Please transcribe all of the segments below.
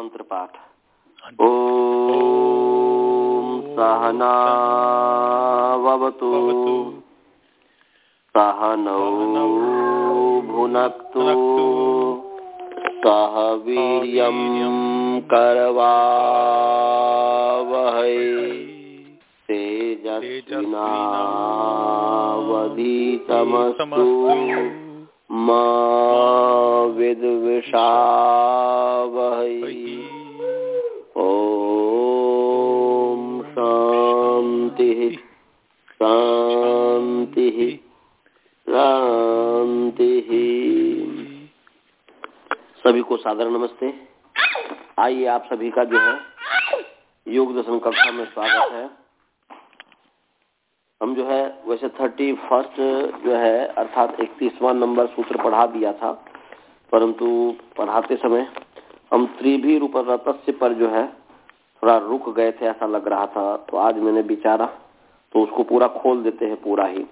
मंत्र पाठ ओम सहनावतु सहनौ भुनक्तु। सह वीर्यं करवावहै। तेजस्विनावधीतमस्तु। सभी को सादर नमस्ते। आइए आप सभी का जो है योग दर्शन कक्षा में स्वागत है। हम जो है, वैसे थर्टी फ़र्स्ट जो है, अर्थात इकतीसवां नंबर सूत्र पढ़ा दिया था, परंतु पढ़ाते समय हम त्रिभी रूप पर जो है, थोड़ा रुक गए थे, ऐसा लग रहा था। तो आज मैंने विचारा तो उसको पूरा खोल देते हैं, पूरा ही।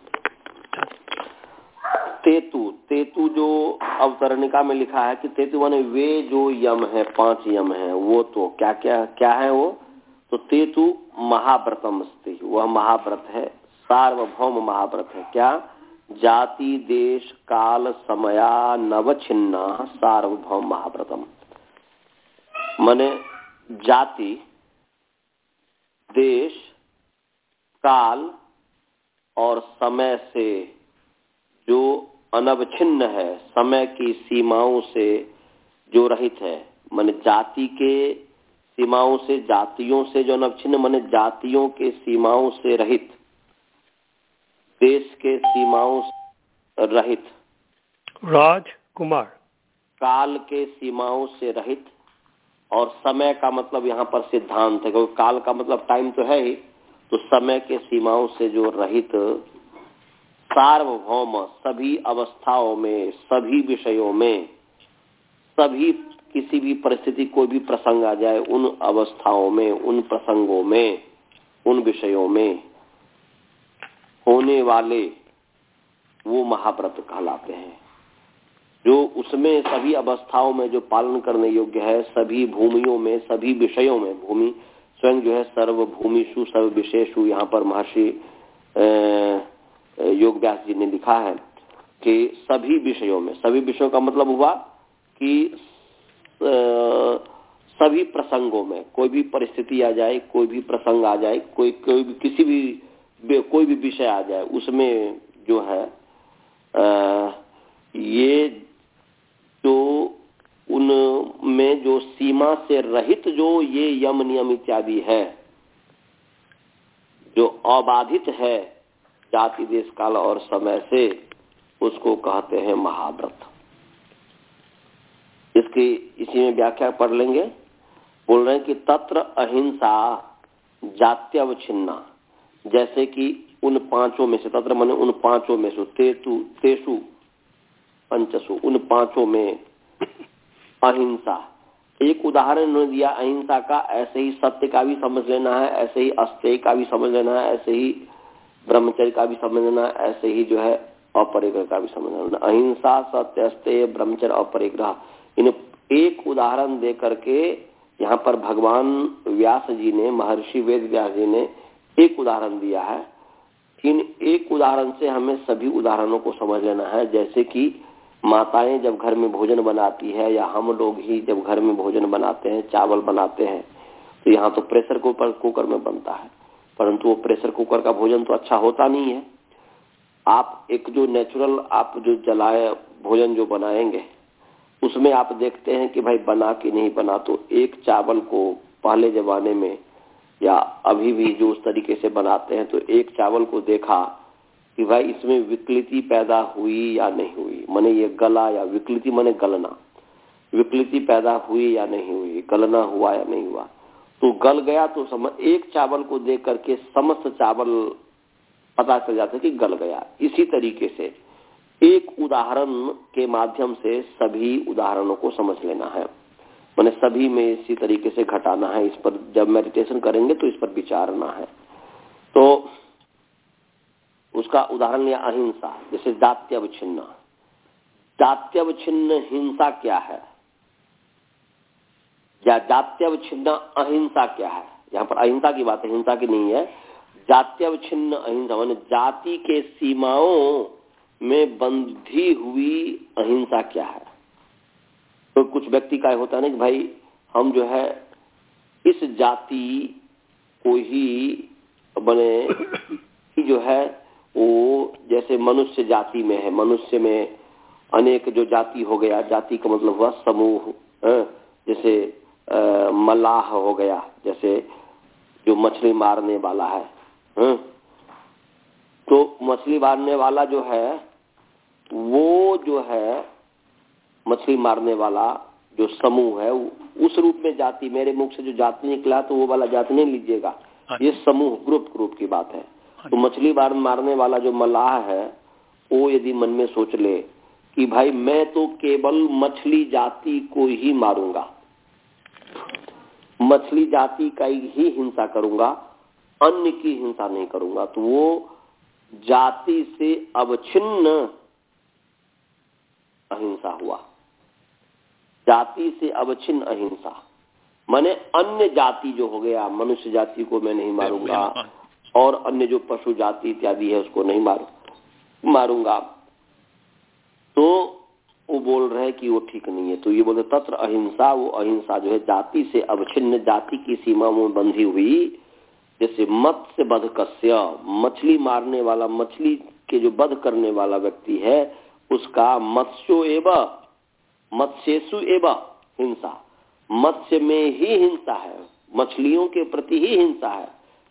तेतु तेतु जो अवतरणिका में लिखा है कि तेतु माने वे जो यम है, पाँच यम है, वो तो क्या क्या क्या है वो? तो तेतु महाव्रतम वह महाव्रत है। सार्वभौम महाव्रत है। क्या? जाति, देश, काल, समया नवच्छिन्ना सार्वभौम महाव्रतम माने जाति, देश, काल और समय से जो अनवच्छिन्न है, समय की सीमाओं से जो रहित है, मन जाति के सीमाओं से, जातियों से जो अनवच्छिन्न मन जातियों के सीमाओं से रहित देश के सीमाओं से रहित। राज कुमार काल के सीमाओं से रहित। और समय का मतलब यहाँ पर सिद्धांत है क्योंकि काल का मतलब टाइम तो है ही। तो समय के सीमाओं से जो रहित सार्वभौम सभी अवस्थाओं में सभी विषयों में सभी किसी भी परिस्थिति कोई भी प्रसंग आ जाए उन अवस्थाओं में उन प्रसंगों में उन विषयों में होने वाले वो महाव्रत कहलाते हैं। जो उसमें सभी अवस्थाओं में जो पालन करने योग्य है, सभी भूमियों में, सभी विषयों में, भूमि स्वयं जो है सर्व भूमिशु सर्व विशेषु यहाँ पर महर्षि योग व्यास जी ने लिखा है कि सभी विषयों में, सभी विषयों का मतलब हुआ कि सभी प्रसंगों में, कोई भी परिस्थिति आ जाए, कोई भी प्रसंग आ जाए, कोई कोई भी किसी भी कोई भी विषय आ जाए उसमें जो है आ, ये जो उनमें जो सीमा से रहित जो ये यम नियम इत्यादि है जो अबाधित है जाति देश काल और समय से उसको कहते हैं महाव्रत। इसकी इसी में व्याख्या पढ़ लेंगे। बोल रहे हैं कि तत्र अहिंसा जात्यवच्छिन्ना। जैसे कि उन पाँचों में से, तत्र मन उन पाँचों में से, तेतु तेसु पंचसु, उन पाँचों में अहिंसा। एक उदाहरण उन्होंने दिया, अहिंसा का ऐसे ही सत्य का भी समझ लेना है, ऐसे ही अस्तेय का भी समझ लेना है, ऐसे ही ब्रह्मचर्य का भी समझ समझना ऐसे ही जो है अपरिग्रह का भी समझना अहिंसा, सत्य, अस्तेय, ब्रह्मचर्य, अपरिग्रह, इन एक उदाहरण दे करके यहाँ पर भगवान व्यास जी ने, महर्षि वेद व्यास जी ने एक उदाहरण दिया है इन एक उदाहरण से हमें सभी उदाहरणों को समझ लेना है, जैसे कि माताएँ जब घर में भोजन बनाती है या हम लोग ही जब घर में भोजन बनाते हैं, चावल बनाते हैं तो यहाँ तो प्रेशर कुकर कुकर में बनता है। परंतु वो प्रेशर कुकर का भोजन तो अच्छा होता नहीं है। आप एक जो नेचुरल आप जो जलाए भोजन जो बनाएँगे, उसमें आप देखते हैं कि भाई बना कि नहीं बना तो एक चावल को पहले जमाने में या अभी भी जो उस तरीके से बनाते हैं तो एक चावल को देखा कि भाई इसमें विकृति पैदा हुई या नहीं हुई। मैंने ये गला या विकृति मैंने गलना। विकृति पैदा हुई या नहीं हुई, गलना हुआ या नहीं हुआ। तो गल गया तो समझ एक चावल को देख करके समस्त चावल पता चल जाता कि गल गया। इसी तरीके से एक उदाहरण के माध्यम से सभी उदाहरणों को समझ लेना है। मैंने सभी में इसी तरीके से घटाना है, इस पर जब मेडिटेशन करेंगे तो इस पर विचारना है। तो उसका उदाहरण लिया अहिंसा, जैसे दात्यवच्छिन्न दात्यवच्छिन्न हिंसा क्या है? या जात्यवच्छिन्न अहिंसा क्या है? यहाँ पर अहिंसा की बात है, हिंसा की नहीं है। जात्यवच्छिन्न अहिंसा, मान जाति के सीमाओं में बंधी हुई अहिंसा क्या है? तो कुछ व्यक्ति का होता है ना कि भाई, हम जो है, इस जाति को ही बने जो है, वो जैसे मनुष्य जाति में है मनुष्य में अनेक जो जाति हो गया, जाति का मतलब हुआ समूह जैसे मलाह हो गया, जैसे जो मछली मारने वाला है हाँ? तो मछली मारने वाला जो है, वो जो है मछली मारने वाला जो समूह है उस रूप में जाति मेरे मुख से जो जाति निकला तो वो वाला जाति नहीं लीजिएगा। हाँ ये समूह ग्रुप ग्रुप की बात है। तो मछली मार मारने वाला जो मलाह है वो यदि मन में सोच ले कि भाई मैं तो केवल मछली जाति को ही मारूँगा। मछली जाति का ही हिंसा करूँगा अन्य की हिंसा नहीं करूँगा। तो वो जाति से अवच्छिन्न अहिंसा हुआ। जाति से अवच्छिन्न अहिंसा। मैंने अन्य जाति जो हो गया मनुष्य जाति को मैं नहीं मारूँगा और अन्य जो पशु जाति इत्यादि है उसको नहीं मारू मारूँगा। तो वो बोल रहे हैं कि वो ठीक नहीं है। तो ये बोलते तत्र अहिंसा वो अहिंसा जो है जाति से अवच्छिन्न जाति की सीमा में बंधी हुई जैसे मत्स्य बध कस्य मछली मारने वाला मछली के जो बध करने वाला व्यक्ति है उसका मत्स्यो एवं मत्स्यु एवं हिंसा। मत्स्य में ही हिंसा है, मछलियों के प्रति ही हिंसा है।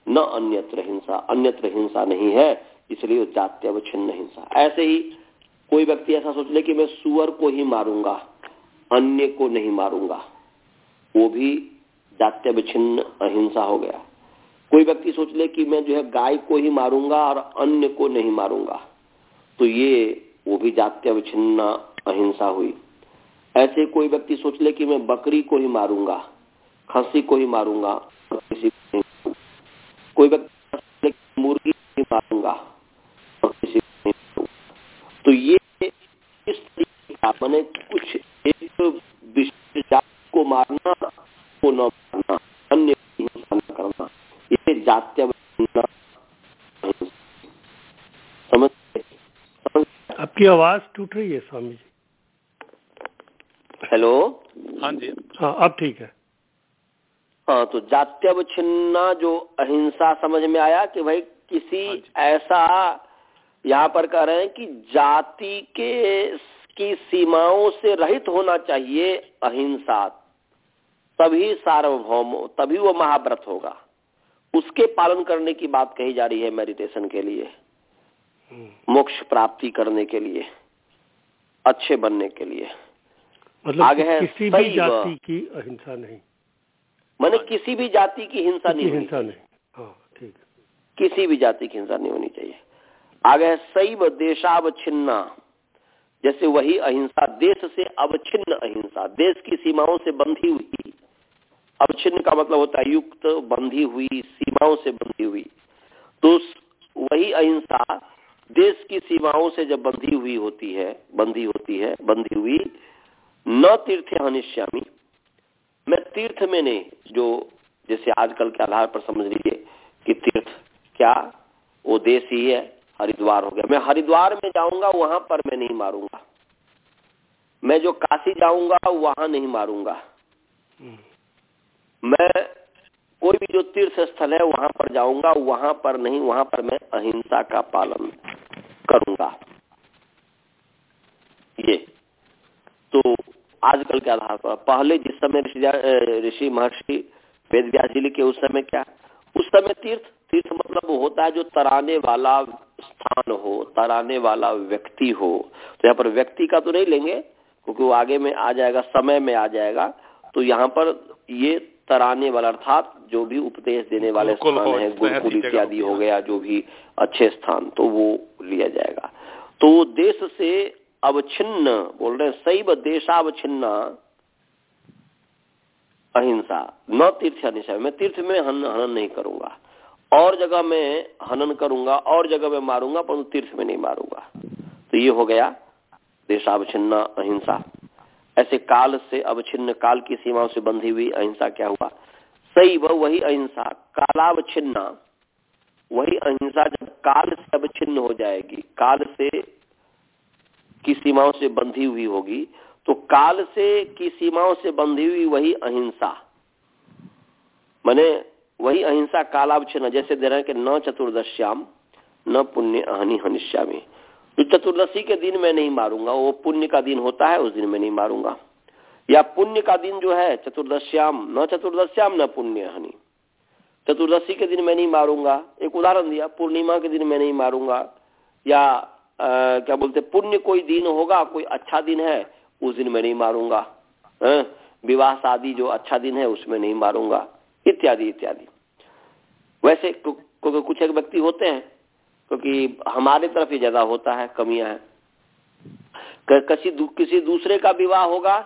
न अन्यत्र हिंसा अन्यत्र हिंसा नहीं है, इसलिए जात्यवच्छिन्न हिंसा। ऐसे ही कोई व्यक्ति ऐसा सोच ले कि मैं सुअर को ही मारूँगा, अन्य को नहीं मारूँगा, वो भी जात्य विच्छिन्न अहिंसा हो गया। कोई व्यक्ति सोच ले कि मैं जो है गाय को ही मारूँगा और अन्य को नहीं मारूँगा तो ये वो भी जात्य विच्छिन्न अहिंसा हुई। ऐसे कोई व्यक्ति सोच ले कि मैं बकरी को ही मारूँगा, खसी को ही मारूँगा, किसी को कोई व्यक्ति मुर्गी को ही मारूँगा और किसी तो ये इस तरीके का मैंने कुछ एक विशिष्ट जाति को मारना को न मारना, अन्य करना, ये जात्य आपकी आवाज़ टूट रही है, स्वामी जी। हेलो। हाँ जी। हाँ अब ठीक है। हाँ तो जात्यवच्छिन्ना जो अहिंसा समझ में आया कि भाई किसी हाँ ऐसा यहाँ पर कह रहे हैं कि जाति के की सीमाओं से रहित होना चाहिए अहिंसा। तभी सार्वभौम तभी वो महाव्रत होगा। उसके पालन करने की बात कही जा रही है मेडिटेशन के लिए। हम्म। मोक्ष प्राप्ति करने के लिए। अच्छे बनने के लिए। मतलब आगे है किसी भी जाति की अहिंसा नहीं। मैंने किसी भी जाति की हिंसा नहीं हिंसा नहीं। हाँ ठीक। किसी भी जाति की हिंसा नहीं होनी चाहिए। आगे सैव देशावच्छिन्ना। जैसे वही अहिंसा देश से अवच्छिन्न अहिंसा। देश की सीमाओं से बंधी हुई। अवच्छिन्न का मतलब होता है युक्त बंधी हुई सीमाओं से बंधी हुई। तो वही अहिंसा देश की सीमाओं से जब बंधी हुई होती है बंधी होती है बंधी हुई न तीर्थ हनिश्यामी मैं तीर्थ में नहीं जो जैसे आजकल के आधार पर समझ लीजिए कि तीर्थ क्या वो देश ही है हरिद्वार हो गया। मैं हरिद्वार में जाऊँगा वहाँ पर मैं नहीं मारूँगा। मैं जो काशी जाऊँगा वहाँ नहीं मारूँगा। हम्म। मैं कोई भी जो तीर्थ स्थल है वहाँ पर जाऊँगा वहाँ पर नहीं वहाँ पर मैं अहिंसा का पालन करूँगा। ये। तो आजकल के आधार पर। पहले जिस समय ऋषि महर्षि वेद व्यास जी लिखे उस समय क्या? उस समय तीर्थ तीर्थ मतलब होता है जो तराने वाला स्थान हो तराने वाला व्यक्ति हो। तो यहाँ पर व्यक्ति का तो नहीं लेंगे क्योंकि वो आगे में आ जाएगा समय में आ जाएगा। तो यहाँ पर ये तराने वाला अर्थात जो भी उपदेश देने वाले स्थान है गुरुकुल इत्यादि हो गया जो भी अच्छे स्थान तो वो लिया जाएगा। तो देश से अवच्छिन्न, बोल रहे सैव देशावच्छिन्न अहिंसा। न तीर्थ अनिशा मैं तीर्थ में हनन नहीं करूँगा। और जगह में हनन करूँगा, और जगह में मारूँगा, परंतु तीर्थ में नहीं मारूँगा। तो ये हो गया देशावच्छिन्न अहिंसा। ऐसे काल से अवच्छिन्न, काल की सीमाओं से बंधी हुई अहिंसा क्या हुआ? सही वह वही अहिंसा, कालावच्छिन्ना। वही अहिंसा जब काल से अवच्छिन्न हो जाएगी, काल से की सीमाओं से बंधी हुई होगी तो काल से की सीमाओं से बंधी हुई वही अहिंसा। मैंने वही अहिंसा कालावच्छिन्न, जैसे दे रहे न चतुर्दश्याम, न पुण्य अहनि हनिश्यामी जो चतुर्दशी के दिन मैं नहीं मारूँगा, वो पुण्य का दिन होता है, उस दिन मैं नहीं मारूँगा। या पुण्य का दिन जो है, चतुर्दश्याम, न चतुर्दश्याम, न पुण्य हनि चतुर्दशी के दिन मैं नहीं मारूँगा। एक उदाहरण दिया, पूर्णिमा के दिन मैं नहीं मारूँगा। या क्या बोलते, पुण्य कोई दिन होगा, कोई अच्छा दिन है, उस दिन मैं नहीं मारूँगा। विवाह शादी जो अच्छा दिन है, उसमें नहीं मारूँगा। इत्यादि इत्यादि। वैसे क्योंकि कुछ एक व्यक्ति होते हैं, क्योंकि हमारे तरफ़ ही ज़्यादा होता है, कमियाँ है। किसी किसी दूसरे का विवाह होगा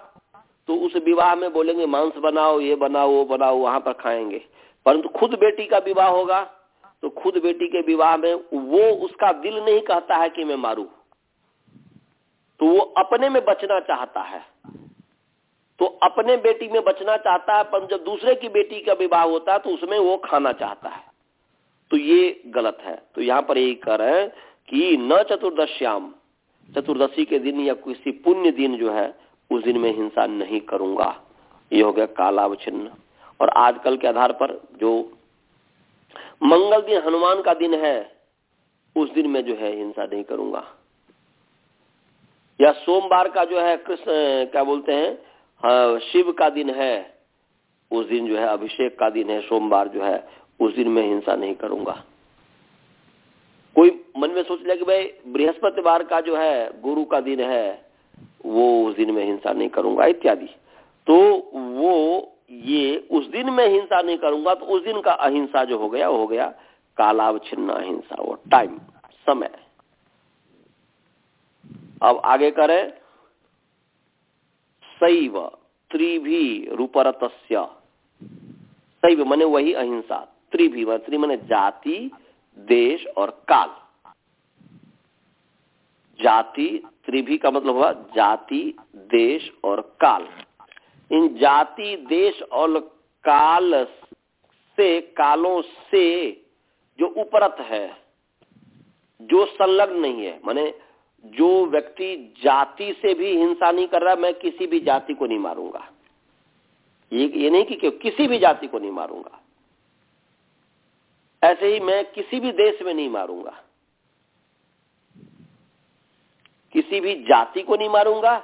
तो उस विवाह में बोलेंगे, मांस बनाओ, ये बनाओ, वो बनाओ, वहाँ पर खाएँगे। परंतु खुद बेटी का विवाह होगा तो खुद बेटी के विवाह में वो उसका दिल नहीं कहता है कि मैं मारू। तो वो अपने में बचना चाहता है। तो अपने बेटी में बचना चाहता है, पर जब दूसरे की बेटी का विवाह होता है तो उसमें वो खाना चाहता है। तो ये गलत है। तो यहाँ पर यही कर हैं कि न चतुर्दश्याम, चतुर्दशी के दिन या किसी पुण्य दिन जो है, उस दिन में हिंसा नहीं करूँगा। ये हो गया कालावचिन्ह और आजकल के आधार पर जो मंगल दिन हनुमान का दिन है उस दिन में जो है हिंसा नहीं करूँगा। या सोमवार का जो है कृष्ण क्या बोलते हैं हाँ, शिव का दिन है उस दिन जो है अभिषेक का दिन है सोमवार जो है उस दिन मैं हिंसा नहीं करूँगा। कोई मन में सोच लिया कि भाई बृहस्पतिवार का जो है गुरु का दिन है वो उस दिन में हिंसा नहीं करूँगा इत्यादि। तो वो ये उस दिन में हिंसा नहीं करूँगा तो उस दिन का अहिंसा जो हो गया हो गया कालावच्छिन्न अहिंसा, वो टाइम समय। अब आगे करें। शैव त्रिभी रूपरत शैव मने वही अहिंसा, त्रिभी त्रि मने जाति, देश और काल। जाति, त्रिभी का मतलब हुआ जाति, देश और काल। इन जाति, देश और काल से, कालों से जो उपरत है, जो संलग्न नहीं है, माने जो व्यक्ति जाति से भी हिंसा नहीं कर रहा, मैं किसी भी जाति को नहीं मारूँगा। ये ये नहीं कि क्यों किसी भी जाति को नहीं मारूँगा। ऐसे ही मैं किसी भी देश में नहीं मारूँगा। किसी भी जाति को नहीं मारूँगा,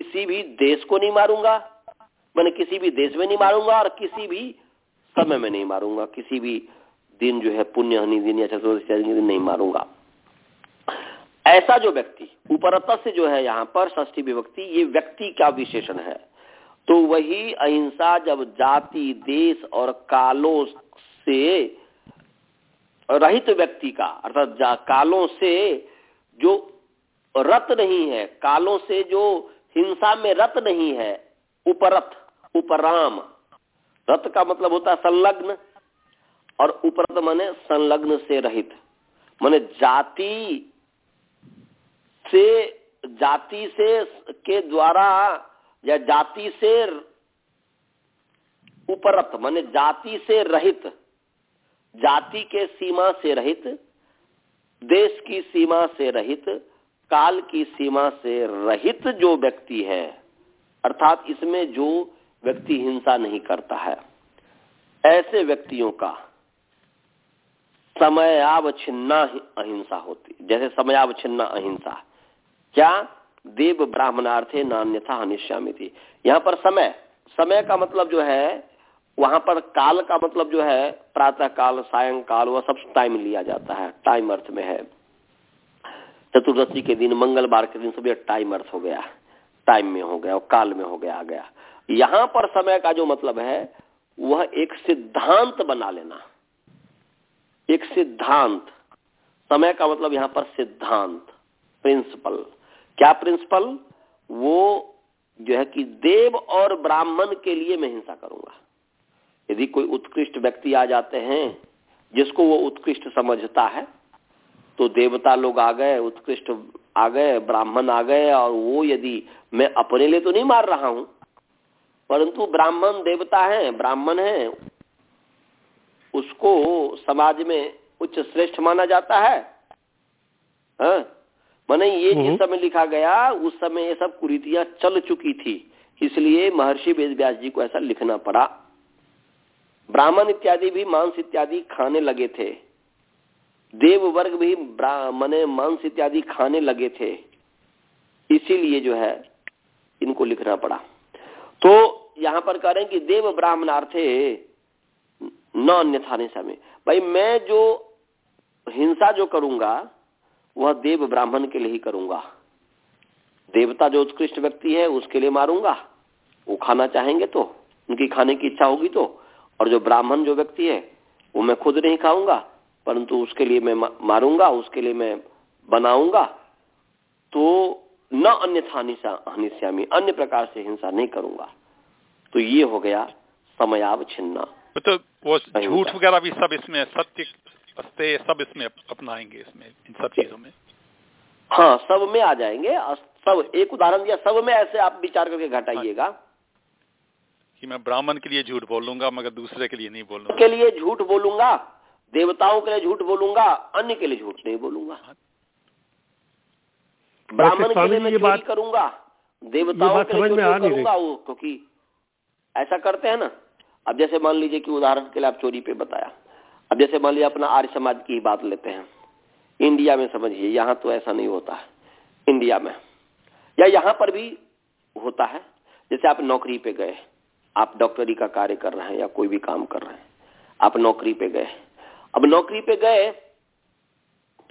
किसी भी देश को नहीं मारूँगा मैंने किसी भी देश में नहीं मारूँगा और किसी भी समय में नहीं मारूँगा। किसी भी दिन जो है पुण्य, हनी दिन या चतुर्दशी दिन नहीं मारूँगा। ऐसा जो व्यक्ति उपरत से जो है यहाँ पर ष्ठी विभक्ति, ये व्यक्ति का विशेषण है। तो वही अहिंसा जब जाति, देश और कालों से, रहित व्यक्ति का, अर्थात कालों से जो रत नहीं है, कालों से जो हिंसा में रत नहीं है, उपरत उपराम। रत का मतलब होता है संलग्न, और उपरत माने संलग्न से रहित। माने जाति से जाति से के द्वारा, या जाति से उपरत, माने जाति से रहित। जाति के सीमा से रहित, देश की सीमा से रहित, काल की सीमा से रहित जो व्यक्ति है। अर्थात इसमें जो व्यक्ति हिंसा नहीं करता है। ऐसे व्यक्तियों का समयावच्छिन्ना अहिंसा होती। जैसे समयावच्छिन्ना अहिंसा। क्या देव ब्राह्मणार्थे नान्यथा अनिश्यामी थी यहाँ पर समय। समय का मतलब जो है, वहाँ पर काल का मतलब जो है, प्रातः काल, सायंकाल, वह सब टाइम लिया जाता है। टाइम अर्थ में है। चतुर्दशी के दिन, मंगलवार के दिन सब टाइम अर्थ हो गया। टाइम में हो गया और काल में हो गया, आ गया। यहाँ पर समय का जो मतलब है, वह एक सिद्धांत बना लेना। एक सिद्धांत। समय का मतलब यहाँ पर सिद्धांत, प्रिंसिपल। क्या प्रिंसिपल? वो जो है कि देव और ब्राह्मण के लिए मैं हिंसा करूँगा। यदि कोई उत्कृष्ट व्यक्ति आ जाते हैं, जिसको वो उत्कृष्ट समझता है तो देवता लोग आ गए, उत्कृष्ट आ गए, ब्राह्मण आ गए, और वो यदि मैं अपने लिए तो नहीं मार रहा हूँ परंतु ब्राह्मण देवता है ब्राह्मण है उसको समाज में उच्च श्रेष्ठ माना जाता है। हाँ? मैंने ये जिस समय लिखा गया उस समय ये सब कुरीतियाँ चल चुकी थी। इसलिए महर्षि वेद व्यास जी को ऐसा लिखना पड़ा। ब्राह्मण इत्यादि भी मांस इत्यादि खाने लगे थे। देव वर्ग भी मने मांस इत्यादि खाने लगे थे। इसीलिए जो है इनको लिखना पड़ा। तो यहाँ पर कह रहे हैं कि देव ब्राह्मणार्थे न अन्यथा नहीं समय। भाई, मैं जो हिंसा जो करूँगा, वह देव ब्राह्मण के लिए ही करूँगा। देवता जो उत्कृष्ट व्यक्ति है, उसके लिए मारूँगा। वो खाना चाहेंगे तो उनकी खाने की इच्छा होगी तो। और जो ब्राह्मण जो व्यक्ति है, वो मैं खुद नहीं खाऊँगा, परंतु उसके लिए मैं मारूँगा, उसके लिए मैं बनाऊँगा। तो न अन्यथा हनिश्यामी अन्य प्रकार से हिंसा नहीं करूँगा। तो ये हो गया समयाव छिन्ना तो वो झूठ वगैरह भी सब इसमें सत्य अस्ते सब इसमें अपनाएँगे इसमें इन सब चीज़ों में? हाँ सब में आ जाएँगे। सब एक उदाहरण दिया सब में ऐसे आप विचार करके घटाइएगा। कि मैं ब्राह्मण के लिए झूठ बोलूँगा मगर दूसरे के लिए नहीं बोलूँगा। के लिए झूठ बोलूँगा देवताओं के लिए झूठ बोलूँगा अन्य के लिए झूठ नहीं बोलूँगा। हाँ। ब्राह्मण के लिए मैं चोरी करूँगा देवताओं के लिए करूँगा वो क्योंकि ऐसा करते हैं ना। अब जैसे मान लीजिए कि उदाहरण के लिए आप चोरी पे बताया। अब जैसे मान लीजिए अपना आर्य समाज की बात लेते हैं। इंडिया में समझिए, यहाँ तो ऐसा नहीं होता है, इंडिया में। या यहाँ पर भी होता है। जैसे आप नौकरी पे गए, आप डॉक्टरी का कार्य कर रहे हैं या कोई भी काम कर रहे हैं, आप नौकरी पे गए। अब नौकरी पे गए,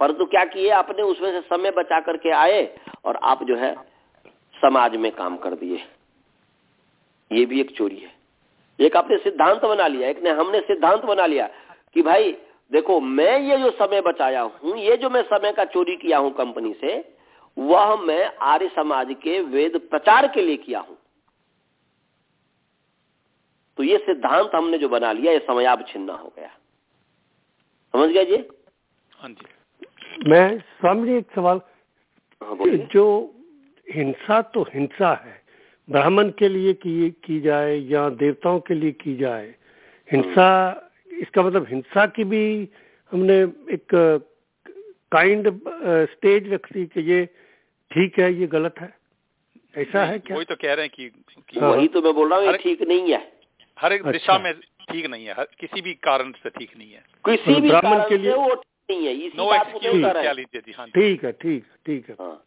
परंतु क्या किए? आपने उसमें से समय बचा करके आए और आप जो है समाज में काम कर दिए। ये भी एक चोरी है। एक आपने सिद्धांत बना लिया एक ने हमने सिद्धांत बना लिया कि भाई देखो मैं ये जो समय बचाया हूँ ये जो मैं समय का चोरी किया हूँ कंपनी से वह मैं आर्य समाज के वेद प्रचार के लिए किया हूँ। तो ये सिद्धांत हमने जो बना लिया ये समय समयाब छिन्ना हो गया। समझ गया जी? हाँ जी। मैं स्वामी एक सवाल हाँ, जो हिंसा तो हिंसा है ब्राह्मण के लिए की की जाए या देवताओं के लिए की जाए हिंसा इसका मतलब हिंसा की भी हमने एक काइंड स्टेज रख दी कि ये ठीक है ये गलत है। ऐसा है क्या? वही तो कह रहे हैं कि, कि हाँ। वही तो मैं बोल रहा हूँ ठीक नहीं है। हर एक दिशा अच्छा। में ठीक नहीं है हर, किसी भी कारण से ठीक नहीं है। किसी भी ब्राह्मण के लिए वो नहीं है इसी बात को हाँ। ठीक है ठीक ठीक है। हाँ।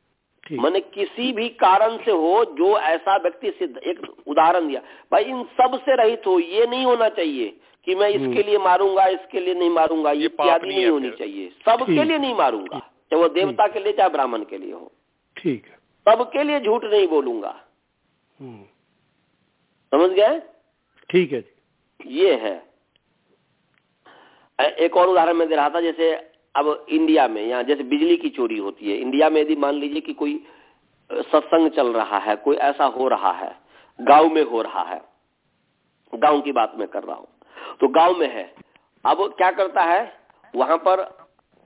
मैंने किसी भी कारण से हो जो ऐसा व्यक्ति सिद्ध एक उदाहरण दिया भाई इन सबसे रहित हो ये नहीं होना चाहिए कि मैं इसके हम्म। लिए मारूँगा इसके लिए नहीं मारूँगा ये इत्यादि नहीं, नहीं होनी चाहिए। सबके लिए नहीं मारूँगा चाहे वो देवता के लिए चाहे ब्राह्मण के लिए हो। ठीक है। सबके लिए झूठ नहीं बोलूँगा। हम्म। समझ गए? ठीक है ये है। एक और उदाहरण मैं दे रहा था जैसे अब इंडिया में, यहाँ जैसे बिजली की चोरी होती है इंडिया में यदि मान लीजिए कि कोई सत्संग चल रहा है, कोई ऐसा हो रहा है, गाँव में हो रहा है, गाँव की बात मैं कर रहा हूँ तो गाँव में है, अब क्या करता है, वहाँ पर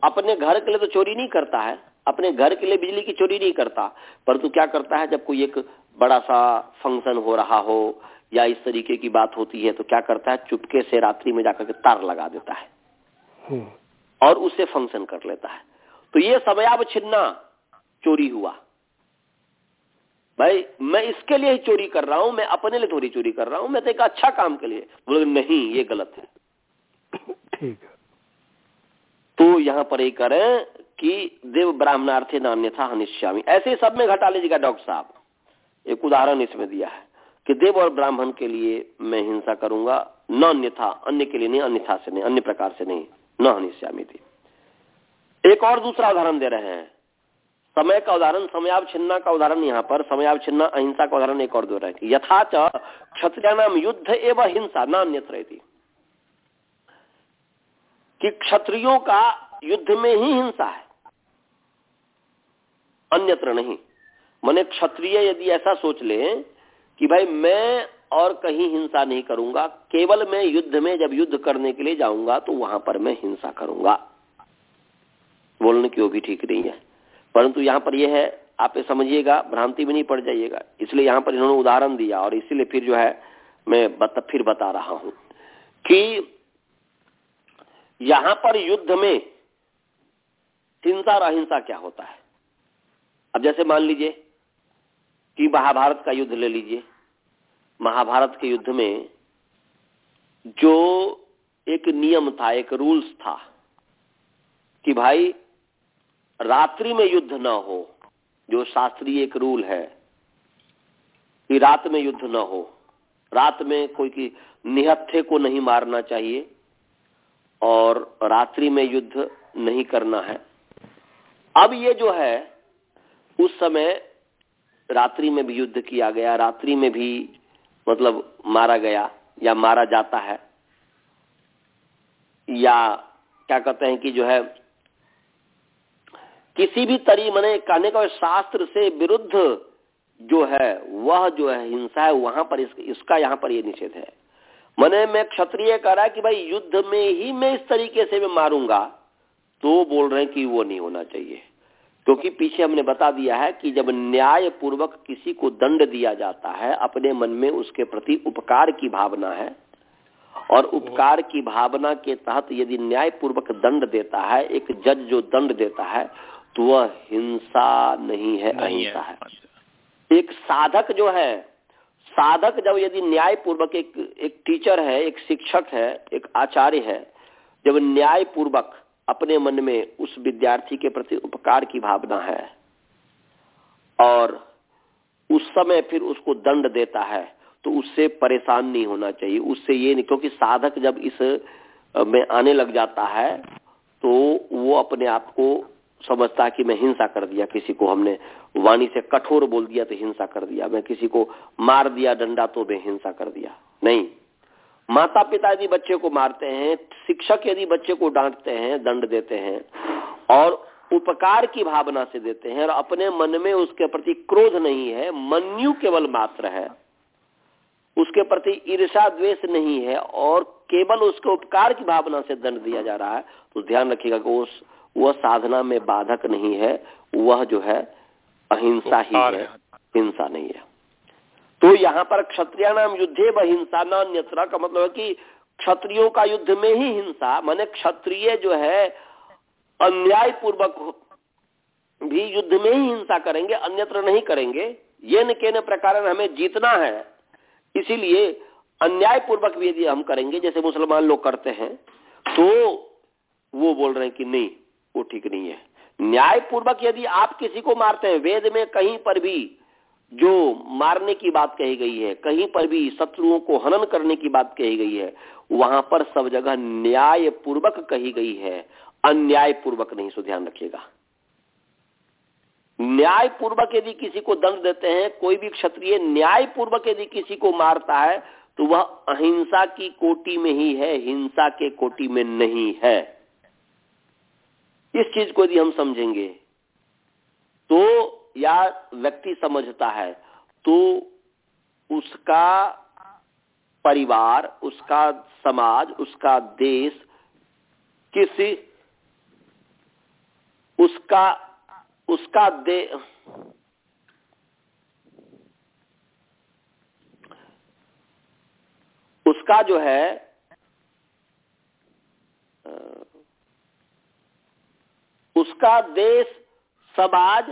अपने घर के लिए तो चोरी नहीं करता है, अपने घर के लिए बिजली की चोरी नहीं करता, परंतु क्या करता है, जब कोई एक बड़ा सा फ़ंक्शन हो रहा हो, या इस तरीके की बात होती है तो क्या करता है, चुपके से रात्रि में जाकर के तार लगा देता है हम्म। और उससे फ़ंक्शन कर लेता है। तो ये समयाब छिन्ना चोरी हुआ। भाई मैं इसके लिए ही चोरी कर रहा हूँ मैं अपने लिए थोड़ी चोरी कर रहा हूँ मैं तो एक अच्छा काम के लिए। बोले नहीं ये गलत है। ठीक है। तो यहाँ पर एक करें कि देव ब्राह्मणार्थे नान्य था हनिश्यामी ऐसे सब में घटा लीजिएगा डॉक्टर साहब। एक उदाहरण इसमें दिया है कि देव और ब्राह्मण के लिए मैं हिंसा करूँगा न अन्यथा अन्य के लिए नहीं अन्यथा से नहीं अन्य प्रकार से नहीं। न हनिश्यामी थी। एक और दूसरा उदाहरण दे रहे हैं। समय का उदाहरण समयाव छिन्ना का उदाहरण यहाँ पर समयाव छिन्ना अहिंसा का उदाहरण एक और दे रहे हैं यथाच क्षत्रिया नाम युद्ध एवं हिंसा न अन्यत्र कि क्षत्रियों का युद्ध में ही हिंसा है, अन्यत्र नहीं। मैंने क्षत्रिय यदि ऐसा सोच ले कि भाई मैं और कहीं हिंसा नहीं करूँगा। केवल मैं युद्ध में जब युद्ध करने के लिए जाऊँगा तो वहाँ पर मैं हिंसा करूँगा। बोलने की वो भी ठीक नहीं है। परंतु यहाँ पर यह है आप ये समझिएगा भ्रांति भी नहीं पड़ जाइएगा। इसलिए यहाँ पर इन्होंने उदाहरण दिया और इसीलिए फिर जो है मैं बता, फिर बता रहा हूँ कि यहाँ पर युद्ध में हिंसा और अहिंसा क्या होता है? अब जैसे मान लीजिए कि महाभारत का युद्ध ले लीजिए। महाभारत के युद्ध में जो एक नियम था, एक रूल्स था कि भाई, रात्रि में युद्ध न हो, जो शास्त्रीय एक रूल है कि रात में युद्ध न हो, रात में कोई की निहत्थे को नहीं मारना चाहिए और रात्रि में युद्ध नहीं करना है। अब ये जो है, उस समय रात्रि में भी युद्ध किया गया, रात्रि में भी मतलब मारा गया या मारा जाता है या क्या कहते हैं कि जो है किसी भी तरी मने कहने का शास्त्र से विरुद्ध जो है वह जो है हिंसा है वहाँ पर इस, इसका यहाँ पर ये निषेध है। मने मैं क्षत्रिय कह रहा कि भाई युद्ध में ही मैं इस तरीके से मैं मारूँगा तो बोल रहे हैं कि वो नहीं होना चाहिए। क्योंकि पीछे हमने बता दिया है कि जब न्याय पूर्वक किसी को दंड दिया जाता है अपने मन में उसके प्रति उपकार की भावना है। और उपकार की भावना के तहत यदि न्याय पूर्वक दंड देता है एक जज जो दंड देता है तो वह हिंसा नहीं है अहिंसा है। अच्छा। एक साधक जो है साधक जब यदि न्याय पूर्वक एक एक टीचर है एक शिक्षक है एक आचार्य है जब न्याय पूर्वक अपने मन में उस विद्यार्थी के प्रति उपकार की भावना है और उस समय फिर उसको दंड देता है तो उससे परेशान नहीं होना चाहिए। उससे ये नहीं, क्योंकि साधक जब इस में आने लग जाता है तो वो अपने आप को समझता कि मैं हिंसा कर दिया, किसी को हमने वाणी से कठोर बोल दिया तो हिंसा कर दिया, मैं किसी को मार दिया, डंडा तो मैं हिंसा कर दिया। नहीं। माता पिता यदि बच्चे को मारते हैं शिक्षक यदि बच्चे को डांटते हैं दंड देते हैं और उपकार की भावना से देते हैं और अपने मन में उसके प्रति क्रोध नहीं है मन्यु केवल मात्र है उसके प्रति ईर्षा द्वेष नहीं है और केवल उसके उपकार की भावना से दंड दिया जा रहा है तो ध्यान रखिएगा कि उस वह साधना में बाधक नहीं है वह जो है अहिंसा ही है हिंसा नहीं है। तो यहाँ पर क्षत्रिया नाम युद्धे व हिंसा न अन्यत्र का मतलब है कि क्षत्रियों का युद्ध में ही हिंसा, माने क्षत्रिय जो है अन्याय पूर्वक भी युद्ध में ही हिंसा करेंगे, अन्यत्र नहीं करेंगे। ये न के प्रकार हमें जीतना है। इसीलिए अन्याय पूर्वक भी यदि हम करेंगे, जैसे मुसलमान लोग करते हैं तो वो बोल रहे हैं कि नहीं, वो ठीक नहीं है। न्याय पूर्वक यदि आप किसी को मारते हैं, वेद में कहीं पर भी जो मारने की बात कही गई है, कहीं पर भी शत्रुओं को हनन करने की बात कही गई है, वहाँ पर सब जगह न्याय पूर्वक कही गई है। अन्याय पूर्वक नहीं सो ध्यान रखिएगा। न्याय पूर्वक यदि किसी को दंड देते हैं, कोई भी क्षत्रिय न्याय पूर्वक यदि किसी को मारता है तो वह अहिंसा की कोटि में ही है, हिंसा के कोटि में नहीं है। इस चीज़ को यदि हम समझेंगे तो या व्यक्ति समझता है तो उसका परिवार, उसका समाज, उसका देश किसी, उसका उसका दे, उसका जो है उसका देश, समाज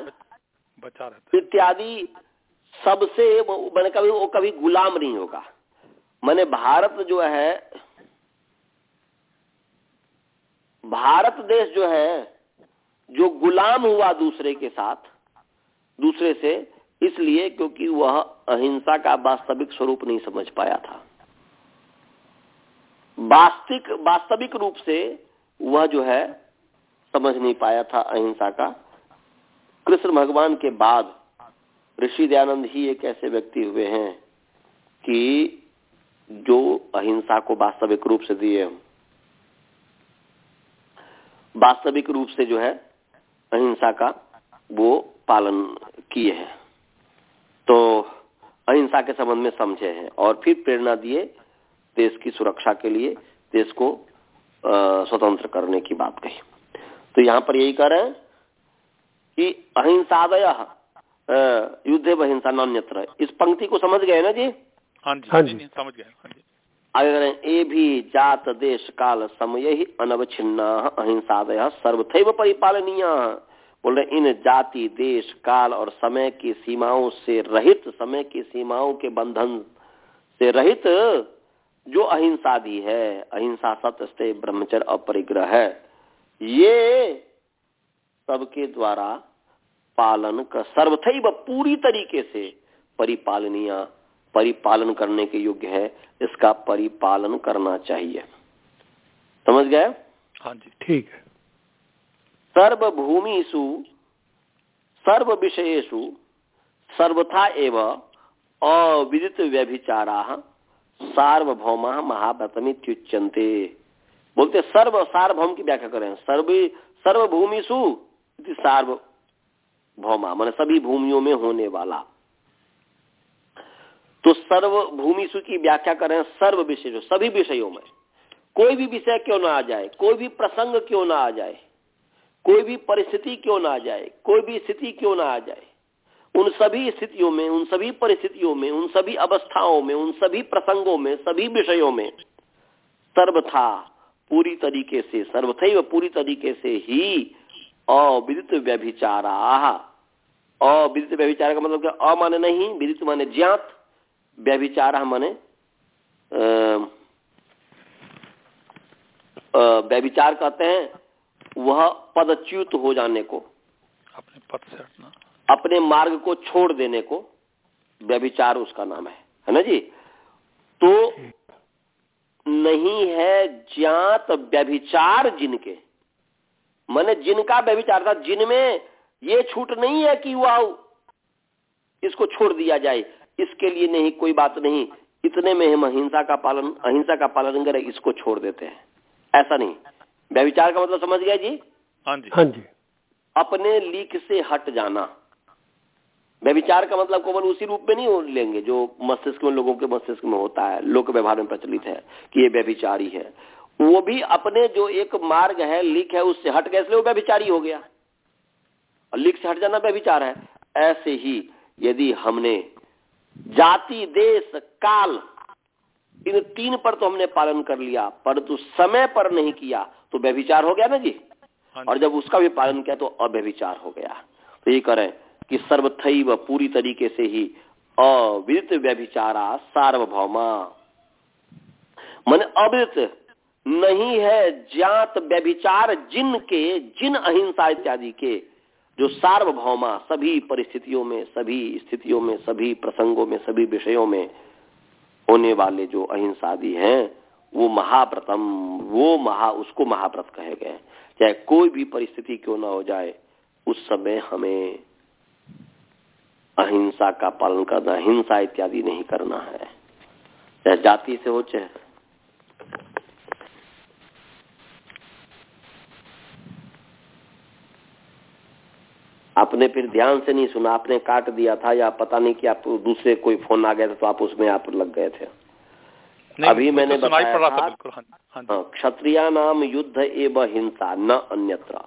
बचा रहता इत्यादि सबसे मैंने कभी, वो कभी गुलाम नहीं होगा। मैंने भारत जो है, भारत देश जो है, जो गुलाम हुआ दूसरे के साथ, दूसरे से, इसलिए क्योंकि वह अहिंसा का वास्तविक स्वरूप नहीं समझ पाया था। वास्तविक वास्तविक रूप से वह जो है, समझ नहीं पाया था अहिंसा का। कृष्ण भगवान के बाद ऋषि दयानंद ही एक ऐसे व्यक्ति हुए हैं कि जो अहिंसा को वास्तविक रूप से दिए वास्तविक रूप से जो है अहिंसा का वो पालन किए हैं। तो अहिंसा के संबंध में समझे हैं और फिर प्रेरणा दिए देश की सुरक्षा के लिए, देश को स्वतंत्र करने की बात कही। तो यहाँ पर यही कह रहे हैं कि अहिंसादय युद्ध अहिंसा नान्यत्र। इस पंक्ति को समझ गए ना जी? हाँ जी हाँ जी समझ गए हाँ आगे करें ए भी जात देश काल समय ही अनवच्छिन्न अहिंसादय सर्वथैव परिपालनीय। बोल रहे इन जाति देश काल और समय की सीमाओं से रहित समय की सीमाओं के बंधन से रहित जो अहिंसा भी है अहिंसा सत्य ब्रह्मचर्य अपरिग्रह है ये सबके द्वारा पालन का सर्वथैव पूरी तरीके से परिपालनीय परिपालन करने के योग्य है इसका परिपालन करना चाहिए। समझ गए? हाँ जी। ठीक है। सर्वभूमिषु सर्व विषयेशु सर्वथा एवं अविदित व्यभिचारा सार्वभौम महाव्रतमित्युच्यंते बोलते सर्व सार्वभौम की व्याख्या करें सर्व सर्वभूमिषु सार्वभौमा, मान सभी भूमियों में होने वाला। तो सर्व भूमिषु की व्याख्या करें सर्व विषय, सभी विषयों में। कोई भी विषय क्यों ना आ जाए, कोई भी प्रसंग क्यों ना आ जाए, कोई भी परिस्थिति क्यों ना आ जाए, कोई भी स्थिति क्यों ना आ जाए, उन सभी स्थितियों में, उन सभी परिस्थितियों में, उन सभी अवस्थाओं में, उन सभी प्रसंगों में, सभी विषयों में सर्वथा पूरी तरीके से, सर्वथैव पूरी तरीके से ही अविदित व्यभिचारा अविदित व्यभिचार का मतलब क्या? अ माने नहीं विदित माने ज्ञात। व्यभिचार माने व्यभिचार कहते हैं वह पदच्युत हो जाने को। अपने पद से हटना। अपने मार्ग को छोड़ देने को। व्यभिचार उसका नाम है। है ना जी? तो नहीं है ज्ञात व्यभिचार जिनके। मैंने जिनका व्यभिचार था जिनमें ये छूट नहीं है कि वह इसको छोड़ दिया जाए। इसके लिए नहीं कोई बात नहीं। इतने में हम अहिंसा का पालन अहिंसा का पालन करें इसको छोड़ देते हैं। ऐसा नहीं। व्यविचार का मतलब समझ गया जी? हाँ जी। हाँ जी। अपने लीक से हट जाना। व्यविचार का मतलब केवल उसी रूप में नहीं लेंगे जो मस्तिष्क में लोगों के मस्तिष्क में होता है लोक व्यवहार में प्रचलित है कि ये व्यभिचारी है। वो भी अपने जो एक मार्ग है लीक है उससे हट गए इसलिए वो व्यभिचारी हो गया। और लीक से हट जाना व्यभिचार है। ऐसे ही यदि हमने जाति देश काल इन तीन पर तो हमने पालन कर लिया परंतु समय पर नहीं किया तो व्यभिचार हो गया ना जी? हाँ और जब उसका भी पालन किया तो अव्यभिचार हो गया। तो ये करें कि सर्वथई व पूरी तरीके से ही अविदित व्यभिचारा सार्वभौमा। मन अविदित नहीं है ज्ञात व्यभिचार जिन के जिन अहिंसा इत्यादि के, जो सार्वभौमा सभी परिस्थितियों में, सभी स्थितियों में, सभी प्रसंगों में, सभी विषयों में होने वाले जो अहिंसादी हैं, वो महाव्रतम वो महा, उसको महाव्रत कहे गए चाहे कोई भी परिस्थिति क्यों ना हो जाए, उस समय हमें अहिंसा का पालन करना हिंसा इत्यादि नहीं करना है। चाहे जाति से हो, चाहे आपने फिर ध्यान से नहीं सुना आपने काट दिया था या पता नहीं कि आप दूसरे कोई फ़ोन आ गया था तो आप उसमें आप लग गए थे। अभी मैंने तो बताया था हाँ हाँ हाँ, क्षत्रिया नाम युद्ध एवं हिंसा न अन्यत्र।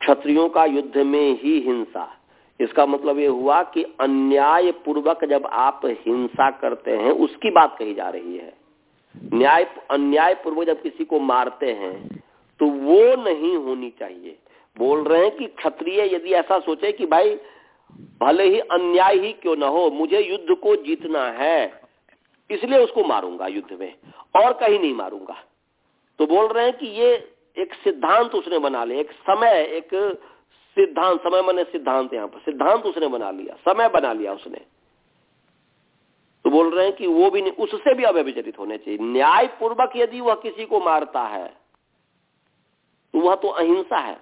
क्षत्रियों का युद्ध में ही हिंसा। इसका मतलब ये हुआ कि अन्याय पूर्वक जब आप हिंसा करते हैं उसकी बात कही जा रही है। न्याय अन्याय पूर्वक जब किसी को मारते हैं तो वो नहीं होनी चाहिए। बोल रहे हैं कि क्षत्रिय यदि ऐसा सोचे कि भाई, भले ही अन्याय ही क्यों ना हो, मुझे युद्ध को जीतना है, इसलिए उसको मारूँगा युद्ध में, और कहीं नहीं मारूँगा। तो बोल रहे हैं कि ये एक सिद्धांत उसने बना लिया, एक समय, एक सिद्धांत, समय मैंने सिद्धांत यहाँ पर, सिद्धांत उसने बना लिया, समय बना लिया उसने। तो बोल रहे हैं कि वो भी नहीं, उससे भी अव्यभिचरित होने चाहिए। न्याय पूर्वक यदि वह किसी को मारता है तो वह तो अहिंसा है।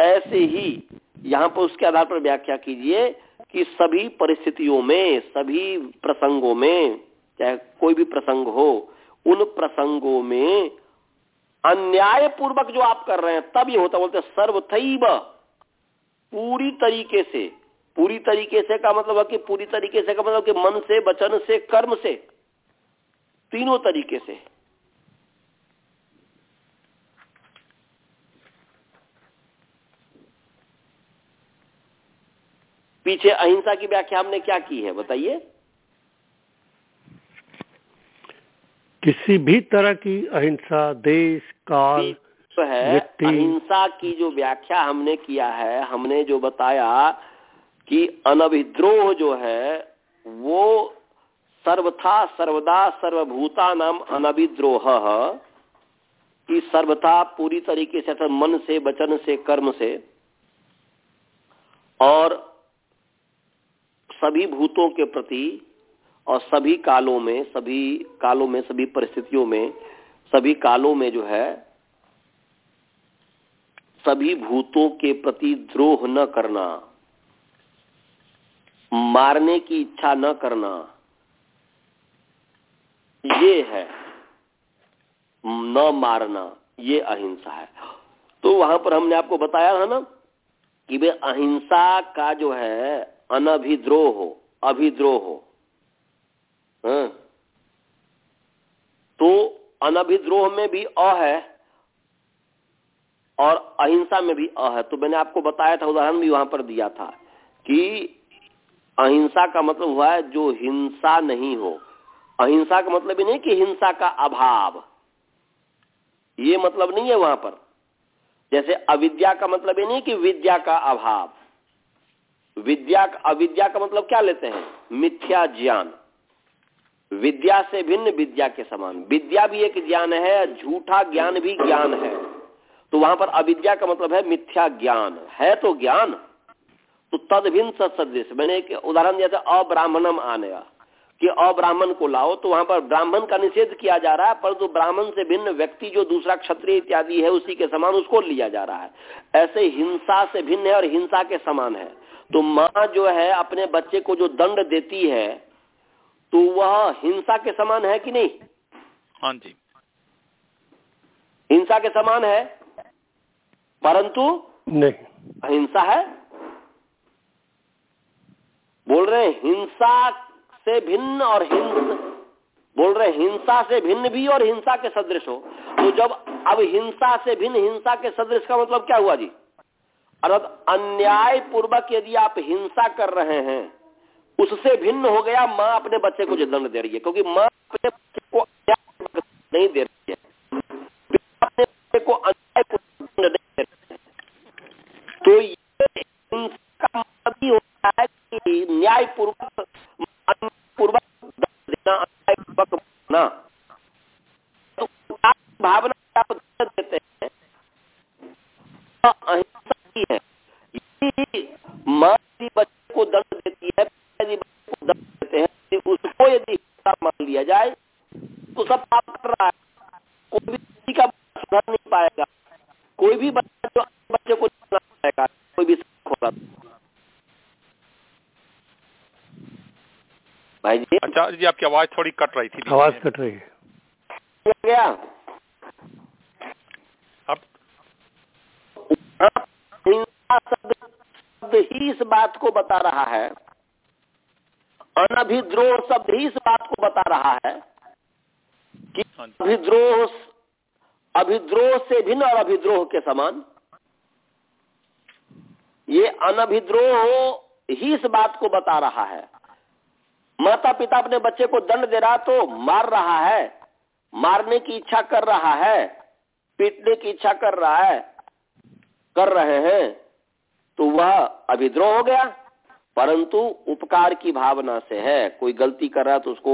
ऐसे ही यहाँ पर उसके आधार पर व्याख्या कीजिए कि सभी परिस्थितियों में, सभी प्रसंगों में, चाहे कोई भी प्रसंग हो, उन प्रसंगों में अन्याय पूर्वक जो आप कर रहे हैं, तब ये होता बोलते सर्वथैव। पूरी तरीके से, पूरी तरीके से का मतलब है कि पूरी तरीके से का मतलब कि मन से, वचन से, कर्म से, तीनों तरीके से। पीछे अहिंसा की व्याख्या हमने क्या की है बताइए। किसी भी तरह की अहिंसा देश काल तो है अहिंसा की जो व्याख्या हमने किया है हमने जो बताया कि अनभिद्रोह जो है वो सर्वथा सर्वदा सर्वभूता नाम अनभिद्रोह की सर्वथा पूरी तरीके से मन से वचन से कर्म से। और सभी भूतों के प्रति और सभी कालों में, सभी कालों में, सभी परिस्थितियों में, सभी कालों में जो है, सभी भूतों के प्रति द्रोह न करना, मारने की इच्छा न करना, ये है न मारना, ये अहिंसा है। तो वहाँ पर हमने आपको बताया है ना कि वे अहिंसा का जो है अनभिद्रोह हो, अभिद्रोह हो? तो अनभिद्रोह में भी अ है और अहिंसा में भी अ है। तो मैंने आपको बताया था, उदाहरण भी वहाँ पर दिया था कि अहिंसा का मतलब हुआ है जो हिंसा नहीं हो। अहिंसा का मतलब ही नहीं कि हिंसा का अभाव। ये मतलब नहीं है वहाँ पर। जैसे अविद्या का मतलब ये नहीं कि विद्या का अभाव। विद्या अविद्या का मतलब क्या लेते हैं? मिथ्या ज्ञान। विद्या से भिन्न विद्या के समान। विद्या भी एक ज्ञान है, झूठा ज्ञान भी ज्ञान है। तो वहाँ पर अविद्या का मतलब है मिथ्या ज्ञान। है तो ज्ञान तो तद भिन्न सदृश। मैंने एक उदाहरण दिया था अब्राह्मणम आने कि अब्राह्मण को लाओ तो वहाँ पर ब्राह्मण का निषेध किया जा रहा है पर जो ब्राह्मण से भिन्न व्यक्ति जो दूसरा क्षत्रिय इत्यादि है, उसी के समान उसको लिया जा रहा है। ऐसे हिंसा से भिन्न है और हिंसा के समान है। तो माँ जो है अपने बच्चे को जो दंड देती है तो वह हिंसा के समान है कि नहीं? हाँ जी। हिंसा के समान है? परंतु नहीं। अहिंसा है? बोल रहे हिंसा से भिन्न और हिंसा बोल रहे हिंसा से भिन्न भी और हिंसा के सदृश हो। तो जब अब हिंसा से भिन्न हिंसा के सदृश का मतलब क्या हुआ जी? अर्थात अन्याय पूर्वक यदि आप हिंसा कर रहे हैं, उससे भिन्न हो गया माँ अपने बच्चे को जो दंड दे रही है, क्योंकि माँ अपने बच्चे को नहीं दे रही है अपने बच्चे को अन्याय दंड दे रही है तो ये हिंसा का मतलब ही होता है कि न्याय पूर्वक पूर्वक देना अन्याय पूर्वक ना तो भावना आप देते हैं अहिंसा ही है माँ बच्चे को दंड देती है यदि को दंड देते हैं उसको यदि मान लिया जाए तो सब पाप कर रहा है कोई भी किसी का सुधर नहीं पाएगा कोई भी बच्चा जो बच्चे को पाएगा कोई भी होगा भाई जी अच्छा जी आपकी आवाज़ थोड़ी कट रही थी आवाज़ कट रही है। गया। अब शब्द शब्द ही इस बात को बता रहा है। अनभिद्रोह शब्द ही इस बात को बता रहा है कि हाँ अभिद्रोह अभिद्रोह से भिन्न और अभिद्रोह के समान। ये अनभिद्रोह ही इस बात को बता रहा है माता पिता अपने बच्चे को दंड दे रहा तो मार रहा है। मारने की इच्छा कर रहा है, पीटने की इच्छा कर रहा है, कर रहे हैं तो वह अभिद्रोह हो गया। परंतु उपकार की भावना से है। कोई गलती कर रहा है तो उसको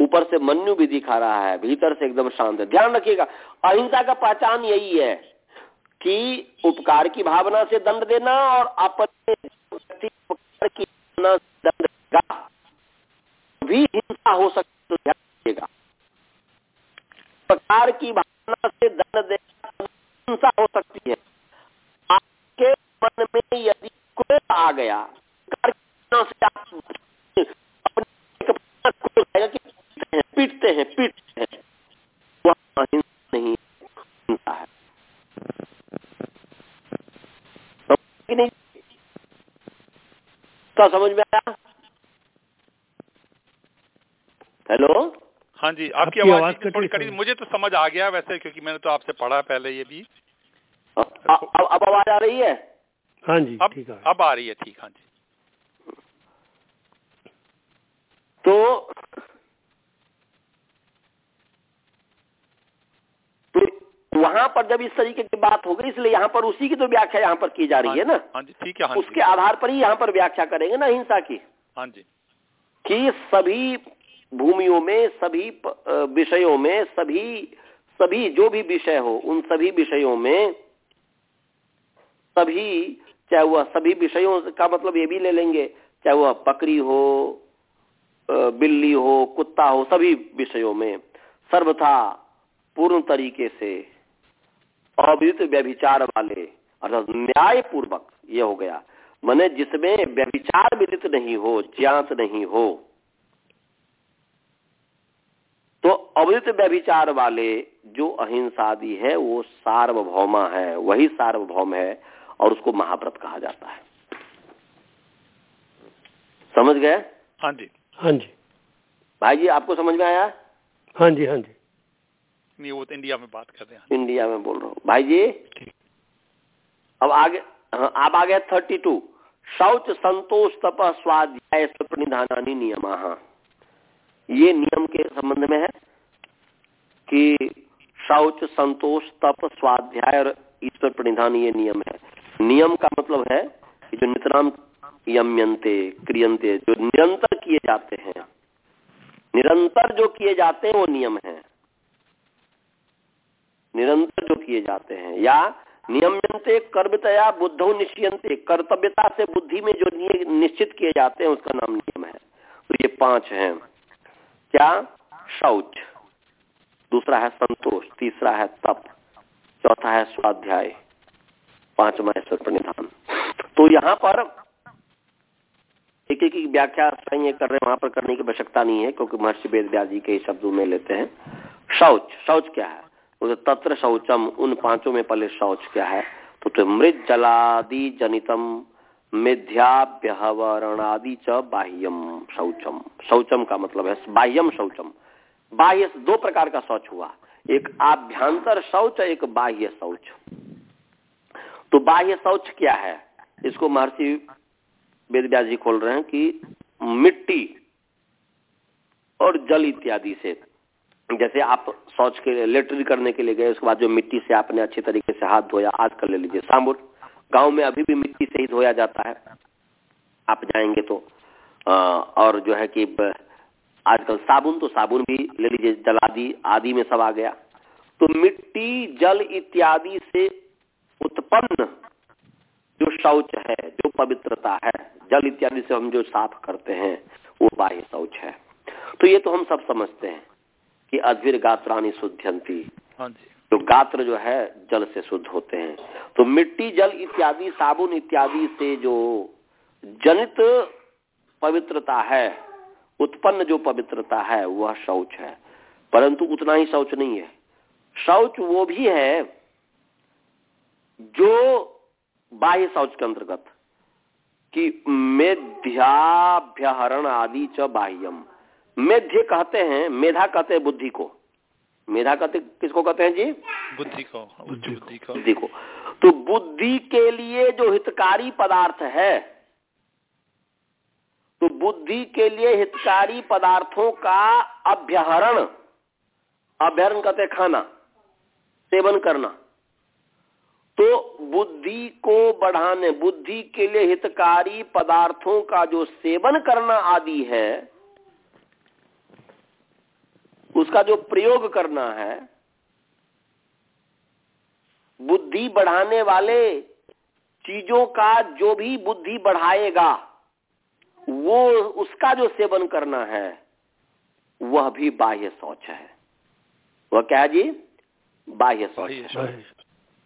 ऊपर से मन्यु भी दिखा रहा है, भीतर से एकदम शांत है। ध्यान रखिएगा, अहिंसा का पहचान यही है कि उपकार की भावना से दंड देना और अपने उपकार की दंड का भी हिंसा हो सकती तो उपकार की भावना से दंड देना हिंसा हो सकती है। आपके मन में यदि क्रोध आ गया से आप पीटते हैं पीटते हैं वह अहिंसा नहीं हिंसा है। समझ में आया? हेलो? हाँ जी आपकी, आपकी आवाज़ थोड़ी कड़ी मुझे तो समझ आ गया वैसे क्योंकि मैंने तो आपसे पढ़ा पहले ये भी। अब अब आवाज़ आ रही है? हाँ जी अब अब आ रही है ठीक हाँ जी। तो तो वहाँ पर जब इस तरीके की बात हो गई इसलिए यहाँ पर उसी की तो व्याख्या यहाँ पर की जा रही है ना? हाँ जी ठीक है हाँ उसके आधार पर ही यहाँ पर व्याख्या करेंगे ना हिंसा की। हाँ जी। कि सभी भूमियों में सभी विषयों में सभी सभी जो भी विषय हो, उन सभी विषयों में सभी, चाहे वह सभी विषयों का मतलब ये भी ले लेंगे, चाहे वह बकरी हो बिल्ली हो, कुत्ता हो, सभी विषयों में। सर्वथा पूर्ण तरीके से अविदित व्यभिचार वाले, अर्थात न्याय पूर्वक ये हो गया। मैंने जिसमें व्यभिचार विदित नहीं हो, ज्ञात नहीं हो तो अवैध व्यभिचार वाले जो अहिंसादी है वो सार्वभौमा है वही सार्वभौम है और उसको महाव्रत कहा जाता है। समझ गए? हाँ जी। हाँ जी। भाई जी आपको समझ में आया? हाँ जी हाँ जी। नहीं वो तो इंडिया में बात कर रहे हैं। इंडिया में बोल रहा हूँ। भाई जी? अब आगे हाँ, आप आ गए थर्टी टू। शौच संतोष तप स्वाध्याय प्रणिधानी नियम। ये नियम के संबंध में है कि शौच, संतोष, तप, स्वाध्याय और ईश्वर प्रणिधान ये नियम है। नियम का मतलब है कि जो नितराम यम्यंते क्रियंते जो निरंतर किए जाते हैं, निरंतर जो किए जाते हैं वो नियम है। निरंतर जो किए जाते हैं, या नियमयंते कर्मतया बुद्धो निश्चयंते कर्तव्यता से बुद्धि में जो निश्चित किए जाते हैं उसका नाम नियम है। तो ये पाँच हैं। क्या? शौच दूसरा है संतोष तीसरा है तप चौथा है स्वाध्याय पांचवा है प्रणिधान तो यहाँ पर एक एक व्याख्या स्वयं कर रहे हैं वहाँ पर करने की आवश्यकता नहीं है क्योंकि महर्षि वेद व्यास जी के शब्दों में लेते हैं। शौच शौच क्या है? तो तत्र शौचम उन पाँचों में पहले शौच क्या है? तो, तो मृत जलादि जनितम मिथ्याभ्यवरणादि च बाह्यम शौचम शौचम का मतलब है? बाह्यम शौचम बाह्य दो प्रकार का शौच हुआ। एक आभ्यंतर शौच, एक बाह्य शौच। तो बाह्य शौच क्या है? इसको महर्षि वेद जी खोल रहे हैं कि मिट्टी और जल इत्यादि से। जैसे आप शौच के लिए, लेटरी करने के लिए गए, उसके बाद जो मिट्टी से आपने अच्छे तरीके से हाथ धोया आज कर ले लीजिए साबुन गाँव में अभी भी मिट्टी से ही धोया जाता है। आप जाएँगे तो आ, और जो है कि आजकल साबुन तो साबुन भी ले लीजिए जल आदि में सब आ गया। तो मिट्टी जल इत्यादि से उत्पन्न जो शौच है जो पवित्रता है जल इत्यादि से हम जो साफ़ करते हैं वो बाह्य शौच है। तो ये तो हम सब समझते हैं कि अद्भिर गात्राणी शुद्धंती जी। तो गात्र जो है, जल से शुद्ध होते हैं। तो मिट्टी, जल इत्यादि, साबुन इत्यादि से जो जनित पवित्रता है, उत्पन्न जो पवित्रता है, वह शौच है। परंतु उतना ही शौच नहीं है। शौच वो भी है जो बाह्य शौच के अंतर्गत, कि मेध्याभ्यहरण आदि च बाह्यम। मेध्य कहते हैं, मेधा कहते हैं बुद्धि को। मेधा कहते किसको कहते हैं जी? बुद्धि को बुद्धि को। बुद्धि को। तो बुद्धि के लिए जो हितकारी पदार्थ है तो बुद्धि के लिए हितकारी पदार्थों का अभ्यहरण अभ्यहरण कहते खाना सेवन करना। तो बुद्धि को बढ़ाने बुद्धि के लिए हितकारी पदार्थों का जो सेवन करना आदि है उसका जो प्रयोग करना है बुद्धि बढ़ाने वाले चीज़ों का जो भी बुद्धि बढ़ाएगा वो उसका जो सेवन करना है वह भी बाह्य शौच है। वह क्या जी? बाह्य शौच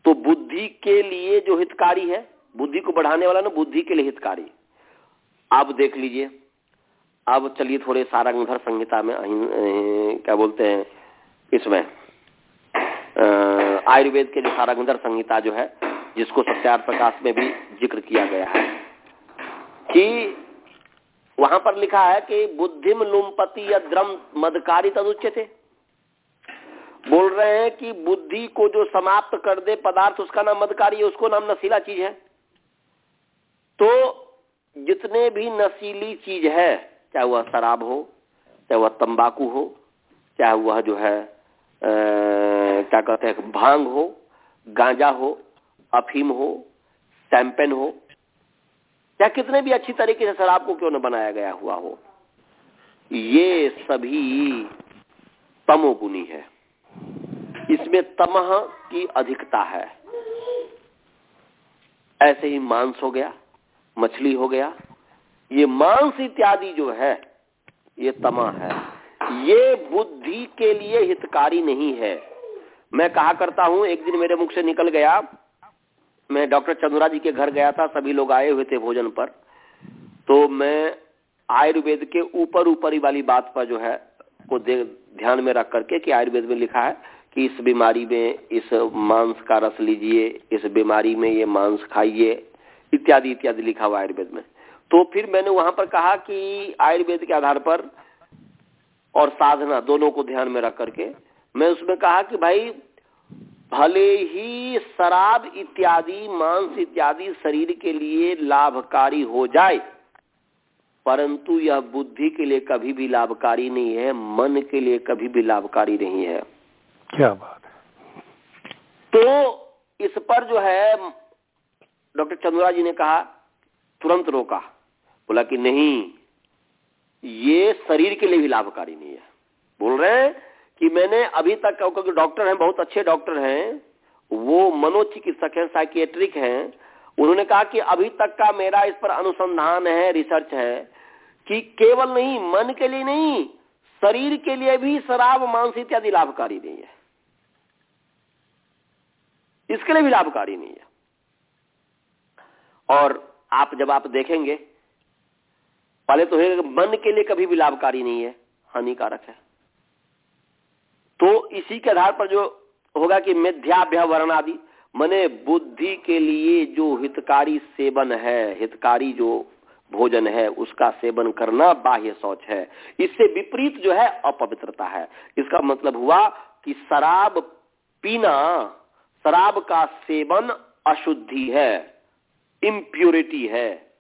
तो बुद्धि के लिए जो हितकारी है बुद्धि को बढ़ाने वाला ना बुद्धि के लिए हितकारी। आप देख लीजिए। अब चलिए थोड़े सारंगधर संहिता में क्या बोलते हैं, इसमें आयुर्वेद के जो सारंगधर संहिता जो है, जिसको सत्यार प्रकाश में भी ज़िक्र किया गया है, कि वहाँ पर लिखा है कि बुद्धिम लुमपति या द्रम मदकारी तदुच्य थे बोल रहे हैं कि बुद्धि को जो समाप्त कर दे पदार्थ, उसका नाम मदकारी है, उसको नाम नशीला चीज़ है। तो जितने भी नशीली चीज़ है चाहे वह शराब हो, चाहे वह तंबाकू हो, चाहे वह जो है क्या कहते हैं, भाँग हो, गांजा हो, अफीम हो सैम्पेन हो चाहे कितने भी अच्छी तरीके से शराब को क्यों न बनाया गया हुआ हो, ये सभी तमोगुनी है। इसमें तमह की अधिकता है। ऐसे ही मांस हो गया, मछली हो गया ये मांस इत्यादि जो है, ये तमा है। ये बुद्धि के लिए हितकारी नहीं है। मैं कहा करता हूँ, एक दिन मेरे मुख से निकल गया। मैं डॉक्टर चंद्रा जी के घर गया था, सभी लोग आए हुए थे भोजन पर। तो मैं आयुर्वेद के ऊपर ऊपर वाली बात पर जो है, को ध्यान में रख करके कि आयुर्वेद में लिखा है कि इस बीमारी में इस मांस का रस लीजिए, इस बीमारी में ये मांस खाइए, इत्यादि इत्यादि लिखा हुआ आयुर्वेद में। तो फिर मैंने वहाँ पर कहा कि आयुर्वेद के आधार पर और साधना दोनों को ध्यान में रख करके मैं उसमें कहा कि भाई भले ही शराब इत्यादि मांस इत्यादि शरीर के लिए लाभकारी हो जाए परंतु यह बुद्धि के लिए कभी भी लाभकारी नहीं है मन के लिए कभी भी लाभकारी नहीं है। क्या बात है। तो इस पर जो है डॉक्टर चंद्रा जी ने कहा तुरंत रोका। बोला कि नहीं, ये शरीर के लिए भी लाभकारी नहीं है। बोल रहे हैं कि मैंने अभी तक, क्योंकि डॉक्टर हैं, बहुत अच्छे डॉक्टर हैं, वो मनोचिकित्सक हैं, साइकियाट्रिक हैं, उन्होंने कहा कि अभी तक का मेरा इस पर अनुसंधान है, रिसर्च है, कि केवल नहीं, मन के लिए नहीं, शरीर के लिए भी शराब, मांस इत्यादि लाभकारी नहीं है। इसके लिए भी लाभकारी नहीं है। और आप जब आप देखेंगे पहले तो है, मन के लिए कभी भी लाभकारी नहीं है, हानिकारक है। तो इसी के आधार पर जो होगा कि मिथ्याभ्य वर्ण आदि मने बुद्धि के लिए जो हितकारी सेवन है, हितकारी जो भोजन है, उसका सेवन करना बाह्य शौच है। इससे विपरीत जो है, अपवित्रता है। इसका मतलब हुआ कि शराब पीना, शराब का सेवन अशुद्धि है इम्प्योरिटी है।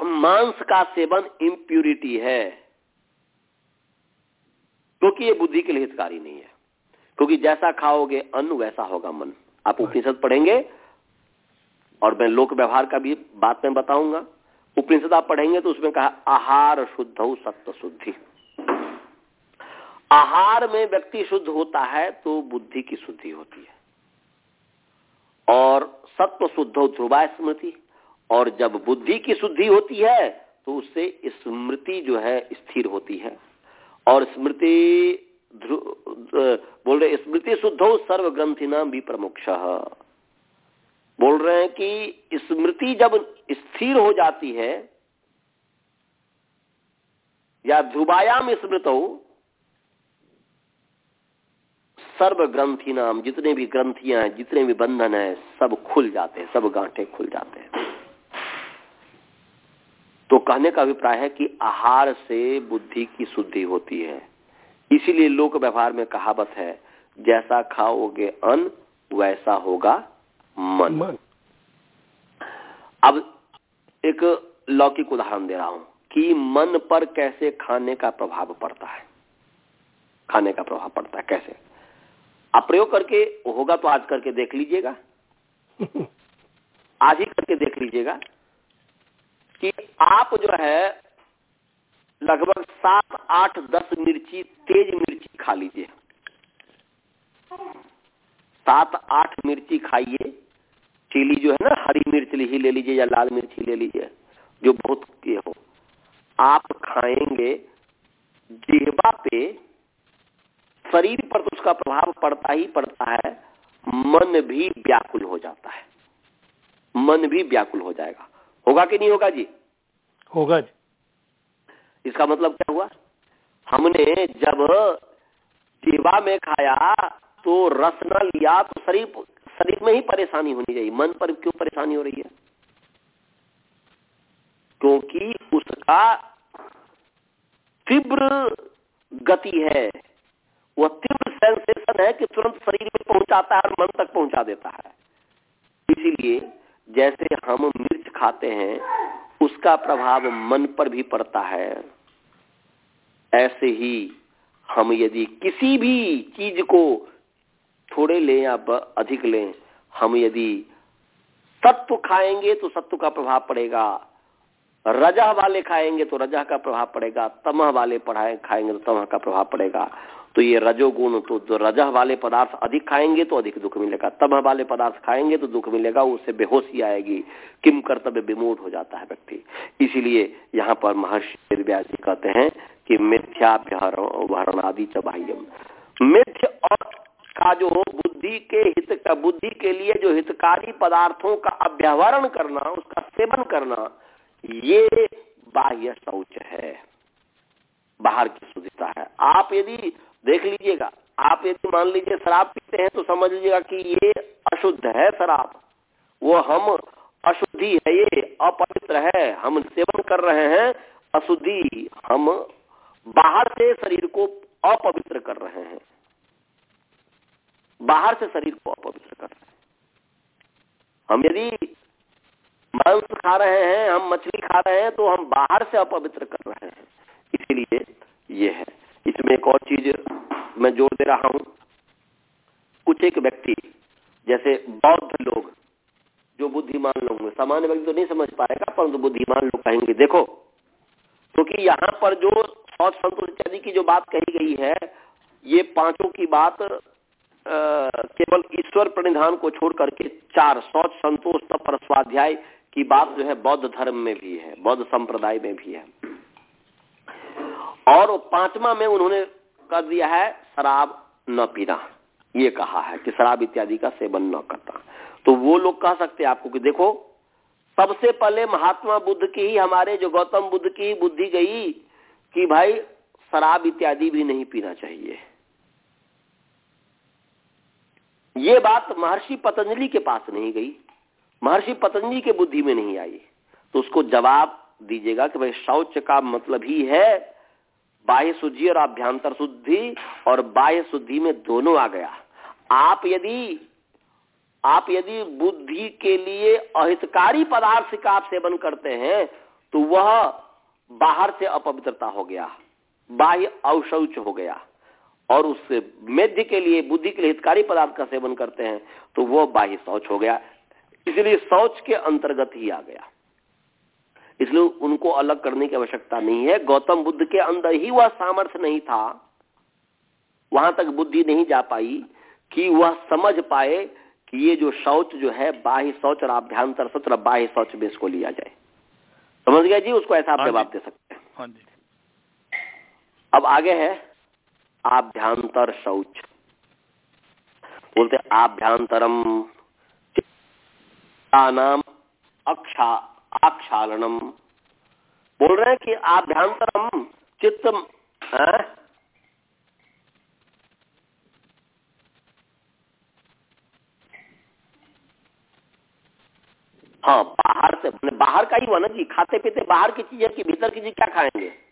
मांस का सेवन इम्प्यूरिटी है। क्योंकि ये बुद्धि के लिए हितकारी नहीं है। क्योंकि जैसा खाओगे अन्न वैसा होगा मन। आप उपनिषद पढ़ेंगे और मैं लोक व्यवहार का भी बात में बताऊँगा। उपनिषद आप पढ़ेंगे तो उसमें कहा आहार शुद्ध सत्य शुद्धि। आहार में व्यक्ति शुद्ध होता है तो बुद्धि की शुद्धि होती है। और सत्व शुद्ध ध्रुवा स्मृति। और जब बुद्धि की शुद्धि होती है तो उससे स्मृति जो है, स्थिर होती है। और स्मृति बोल रहे स्मृति शुद्ध हो सर्व ग्रंथि नाम भी प्रमुख बोल रहे हैं कि स्मृति जब स्थिर हो जाती है, या ध्रुवायाम स्मृत हो सर्व ग्रंथि नाम जितने भी ग्रंथियाँ हैं, जितने भी बंधन है, सब खुल जाते हैं, सब गांठे खुल जाते हैं। तो कहने का अभिप्राय है कि आहार से बुद्धि की शुद्धि होती है। इसीलिए लोक व्यवहार में कहावत है जैसा खाओगे अन्न वैसा होगा मन, मन। अब एक लौकिक उदाहरण दे रहा हूँ कि मन पर कैसे खाने का प्रभाव पड़ता है। खाने का प्रभाव पड़ता है कैसे? आप प्रयोग करके होगा तो आज करके देख लीजिएगा। आज ही करके देख लीजिएगा। कि आप जो है, लगभग सात, आठ, दस मिर्ची, तेज मिर्ची खा लीजिए। सात, आठ मिर्ची खाइए। चिली जो है ना, हरी मिर्च ही ले लीजिए या लाल मिर्च ही ले लीजिए, जो बहुत ये हो। आप खाएँगे जिहबा पे शरीर पर तो उसका प्रभाव पड़ता ही पड़ता है, मन भी व्याकुल हो जाता है। मन भी व्याकुल हो जाएगा। होगा कि नहीं होगा जी? होगा जी। इसका मतलब क्या हुआ? हमने जब जीवा में खाया तो रस न लिया तो शरीर शरीर में ही परेशानी होनी चाहिए मन पर क्यों परेशानी हो रही है? क्योंकि उसका तीव्र गति है। वह तीव्र सेंसेशन है कि तुरंत शरीर में पहुंचाता है और मन तक पहुँचा देता है। इसीलिए जैसे हम मिर्च खाते हैं, उसका प्रभाव मन पर भी पड़ता है। ऐसे ही हम यदि किसी भी चीज़ को थोड़े लें या अधिक लें, हम यदि सत्व खाएँगे तो सत्व का प्रभाव पड़ेगा। रजह वाले खाएँगे तो रजह का प्रभाव पड़ेगा, तमह वाले पढ़ाए खाएँगे तो तमह का प्रभाव पड़ेगा। तो ये रजोगुण तो जो रजह वाले पदार्थ अधिक खाएँगे तो अधिक दुख मिलेगा। तमह वाले पदार्थ खाएँगे तो दुख मिलेगा, उससे बेहोशी आएगी, किम कर्तव्य विमूढ़ हो जाता है व्यक्ति। इसीलिए यहाँ पर महर्षि व्यास जी कहते हैं कि मिथ्याभ्यहरण आदि चबाह्यम मिथ्य और का जो बुद्धि के हित का, बुद्धि के लिए जो हितकारी पदार्थों का अभ्यावरण करना, उसका सेवन करना ये बाह्य शौच है। बाहर की शुद्धता है। आप यदि देख लीजिएगा, आप यदि मान लीजिए शराब पीते हैं तो समझ लीजिएगा कि ये अशुद्ध है शराब। वो हम अशुद्धि है, ये अपवित्र है। हम सेवन कर रहे हैं, अशुद्धि हम बाहर से शरीर को अपवित्र कर रहे हैं। बाहर से शरीर को अपवित्र कर रहे हैं। हम यदि मांस खा रहे हैं, हम मछली खा रहे हैं तो हम बाहर से अपवित्र कर रहे हैं। इसीलिए ये है। इसमें एक और चीज़ मैं ज़ोर दे रहा हूँ। कुछ एक व्यक्ति, जैसे बौद्ध लोग, जो बुद्धिमान लोग हैं सामान्य व्यक्ति तो नहीं समझ पाएगा, परंतु बुद्धिमान लोग कहेंगे, देखो, क्योंकि तो यहाँ पर जो शौच संतोष इत्यादि की जो बात कही गई है, ये पाँचों की बात केवल ईश्वर प्रणिधान को छोड़ करके चार शौच संतोष तप स्वाध्याय की बात जो है बौद्ध धर्म में भी है, बौद्ध संप्रदाय में भी है। और पांचवा में उन्होंने कर दिया है, शराब न पीना। ये कहा है कि शराब इत्यादि का सेवन न करना। तो वो लोग कह सकते हैं आपको कि देखो, सबसे पहले महात्मा बुद्ध की ही, हमारे जो गौतम बुद्ध की बुद्धि गई कि भाई, शराब इत्यादि भी नहीं पीना चाहिए। ये बात महर्षि पतंजलि के पास नहीं गई। महर्षि पतंजलि के बुद्धि में नहीं आई। तो उसको जवाब दीजिएगा कि भाई शौच का मतलब ही है बाह्य शुद्धि और अभ्यंतर शुद्धि और बाह्य शुद्धि में दोनों आ गया। आप यदि आप यदि बुद्धि के लिए अहितकारी पदार्थ का आप सेवन करते हैं तो वह बाहर से अपवित्रता हो गया, बाह्य अवशौच हो गया। और उससे मेध्य के लिए, बुद्धि के लिए हितकारी पदार्थ का सेवन करते हैं तो वह बाह्य शौच हो गया। इसलिए शौच के अंतर्गत ही आ गया। इसलिए उनको अलग करने की आवश्यकता नहीं है। गौतम बुद्ध के अंदर ही वह सामर्थ्य नहीं था। वहाँ तक बुद्धि नहीं जा पाई कि वह समझ पाए कि ये जो शौच जो है बाह्य शौच और आभ्यंतर शौच और बाह्य शौच में इसको लिया जाए। समझ गया जी? उसको ऐसा आप हाँ जवाब दे सकते हैं। हाँ अब आगे है आभ्यंतर शौच। बोलते आभ्यंतरम नाम अक्षा, आक्षालनम। बोल रहे हैं कि आभ्यंतरम चित्त हाँ? बाहर से, बाहर का ही हुआ ना जी खाते पीते बाहर की चीज़ कि भीतर की चीज़ क्या खाएँगे?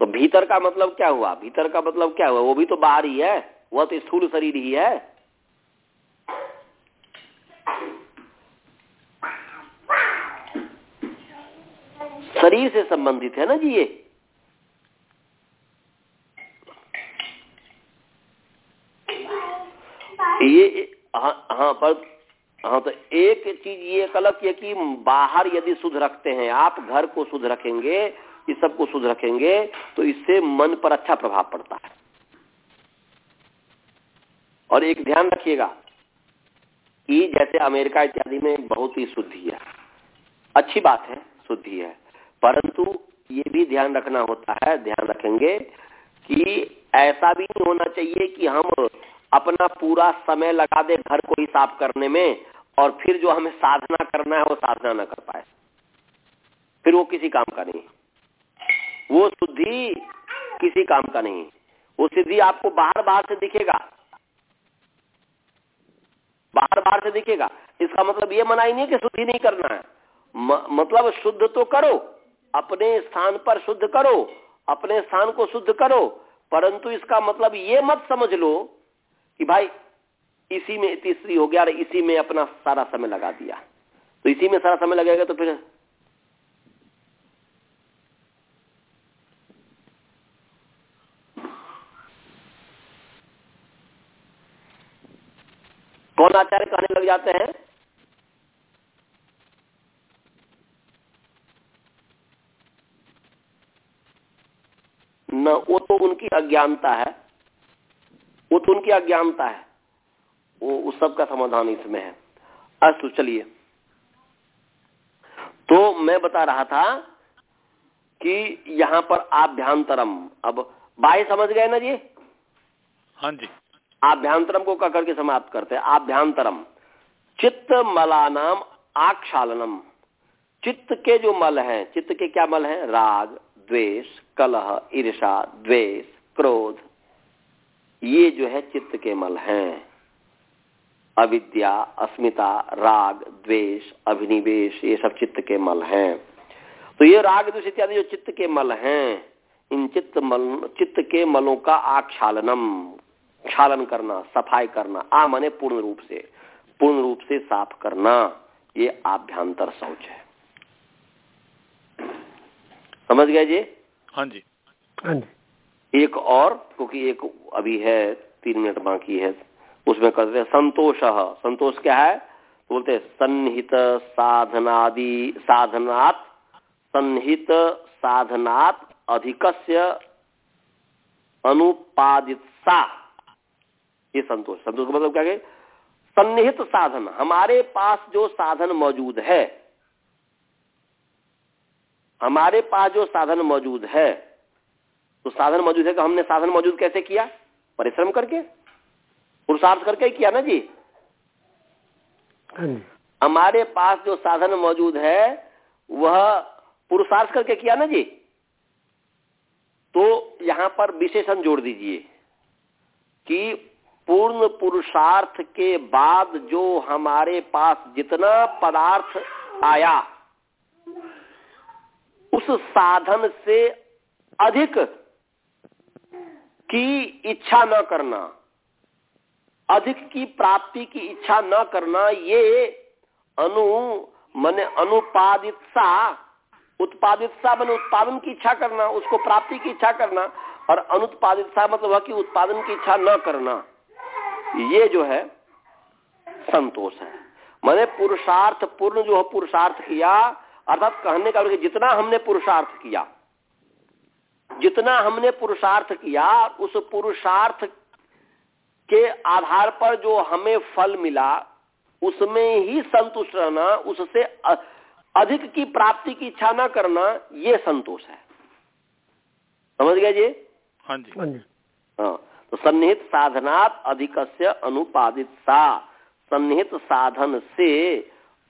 तो भीतर का मतलब क्या हुआ? भीतर का मतलब क्या हुआ? वो भी तो बाहर ही है। वह तो स्थूल शरीर ही है। शरीर से संबंधित है ना जी ये? ये हाँ हाँ पर हाँ तो एक चीज़ ये गलत है कि बाहर यदि शुद्ध रखते हैं, आप घर को शुद्ध रखेंगे इस सबको शुद्ध रखेंगे तो इससे मन पर अच्छा प्रभाव पड़ता है। और एक ध्यान रखिएगा कि जैसे अमेरिका इत्यादि में बहुत ही शुद्धि है अच्छी बात है, शुद्धि है। परंतु ये भी ध्यान रखना होता है, ध्यान रखेंगे कि ऐसा भी नहीं होना चाहिए कि हम अपना पूरा समय लगा दे घर को ही साफ़ करने में और फिर जो हमें साधना करना है, वो साधना न कर पाए। फिर वो किसी काम का नहीं। वो शुद्धि किसी काम का नहीं वो सिद्धि आपको बाहर बाहर से दिखेगा। बाहर बाहर से दिखेगा। इसका मतलब ये मना ही नहीं कि शुद्धि नहीं करना है। म, मतलब शुद्ध तो करो अपने स्थान पर शुद्ध करो अपने स्थान को शुद्ध करो परंतु इसका मतलब ये मत समझ लो कि भाई इसी में तीसरी हो गया और इसी में अपना सारा समय लगा दिया। तो इसी में सारा समय लगेगा तो फिर कौन आचार्य कहने लग जाते हैं? न, वो तो उनकी अज्ञानता है। वो तो उनकी अज्ञानता है। वो उस सब का समाधान इसमें है। अस्तु, चलिए। तो मैं बता रहा था कि यहाँ पर आभ्यांतरम। अब बाह्य समझ गए ना जी? हाँ जी। आभ्यांतरम को कह करके समाप्त करते हैं। आभ्यांतरम चित्त मलानाम आक्षालनम। चित्त के जो मल हैं, चित्त के क्या मल हैं? राग, द्वेष, कलह ईर्षा द्वेष, क्रोध। ये जो है चित्त के मल हैं। अविद्या, अस्मिता, राग, द्वेष, अभिनिवेश, ये सब चित्त के मल हैं। तो ये राग, द्वेष इत्यादि जो चित्त के मल हैं, इन चित्त मल, चित्त के मलों का आक्षालनम। क्षालन करना सफ़ाई करना आ मने पूर्ण रूप से। पूर्ण रूप से साफ़ करना ये आभ्यंतर शौच है। समझ गए जी? हाँ जी। हाँ जी। एक और क्योंकि एक अभी है तीन मिनट बाकी है उसमें कहते हैं संतोष। संतोष क्या है? तो बोलते हैं सन्निहित साधनादि साधनात् सन्निहित साधनात् अधिकस्य अनुपादित सा ये संतोष। संतोष का मतलब क्या है? सन्निहित साधन। हमारे पास जो साधन मौजूद है हमारे पास जो साधन मौजूद है तो साधन मौजूद है तो हमने साधन मौजूद कैसे किया? परिश्रम करके पुरुषार्थ करके ही किया ना जी? हाँ हमारे पास जो साधन मौजूद है वह पुरुषार्थ करके किया ना जी? तो यहाँ पर विशेषण जोड़ दीजिए कि पूर्ण पुरुषार्थ के बाद जो हमारे पास जितना पदार्थ आया, उस साधन से अधिक की इच्छा न करना, अधिक की प्राप्ति की इच्छा न करना, ये अनु मन अनुपादित सा, उत्पादित सा मन उत्पादन की इच्छा करना, उसको प्राप्ति की इच्छा करना, और अनुत्पादित सा मतलब कि उत्पादन की इच्छा न करना। ये जो है संतोष है। मैंने पुरुषार्थ पूर्ण जो है पुरुषार्थ किया अर्थात कहने का मतलब जितना हमने पुरुषार्थ किया जितना हमने पुरुषार्थ किया उस पुरुषार्थ के आधार पर जो हमें फल मिला उसमें ही संतुष्ट रहना उससे अधिक की प्राप्ति की इच्छा न करना ये संतोष है। समझ गया जी? हाँ जी। हाँ जी। हाँ। तो सन्निहित साधनात अधिक अनुपादित सा। सन्निहित साधन से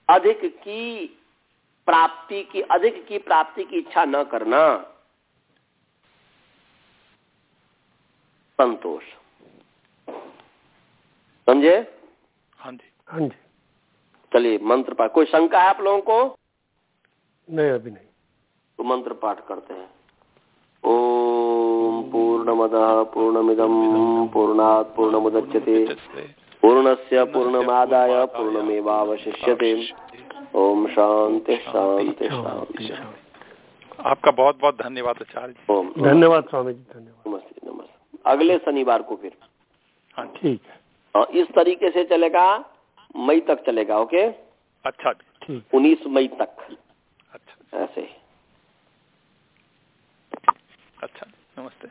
अधिक की प्राप्ति की अधिक की प्राप्ति की इच्छा न करना। संतोष। समझे? हाँ जी। हाँ जी। चलिए मंत्र पाठ कोई शंका है आप लोगों को? नहीं अभी नहीं। तो मंत्र पाठ करते हैं। ओम पूर्णमद पूर्णमिदम पूर्णात पूर्णमुदच्यते। पूर्णस्य पूर्णमादाय पूर्णमेवावशिष्यते। ओम शांति शांति शांति आपका बहुत बहुत धन्यवाद आचार्य धन्यवाद स्वामी जी धन्यवाद। नमस्ते नमस्ते। अगले शनिवार को फिर। हाँ ठीक है। इस तरीके से चलेगा मई तक चलेगा ओके? अच्छा ठीक। उन्नीस मई तक। अच्छा ऐसे अच्छा नमस्ते।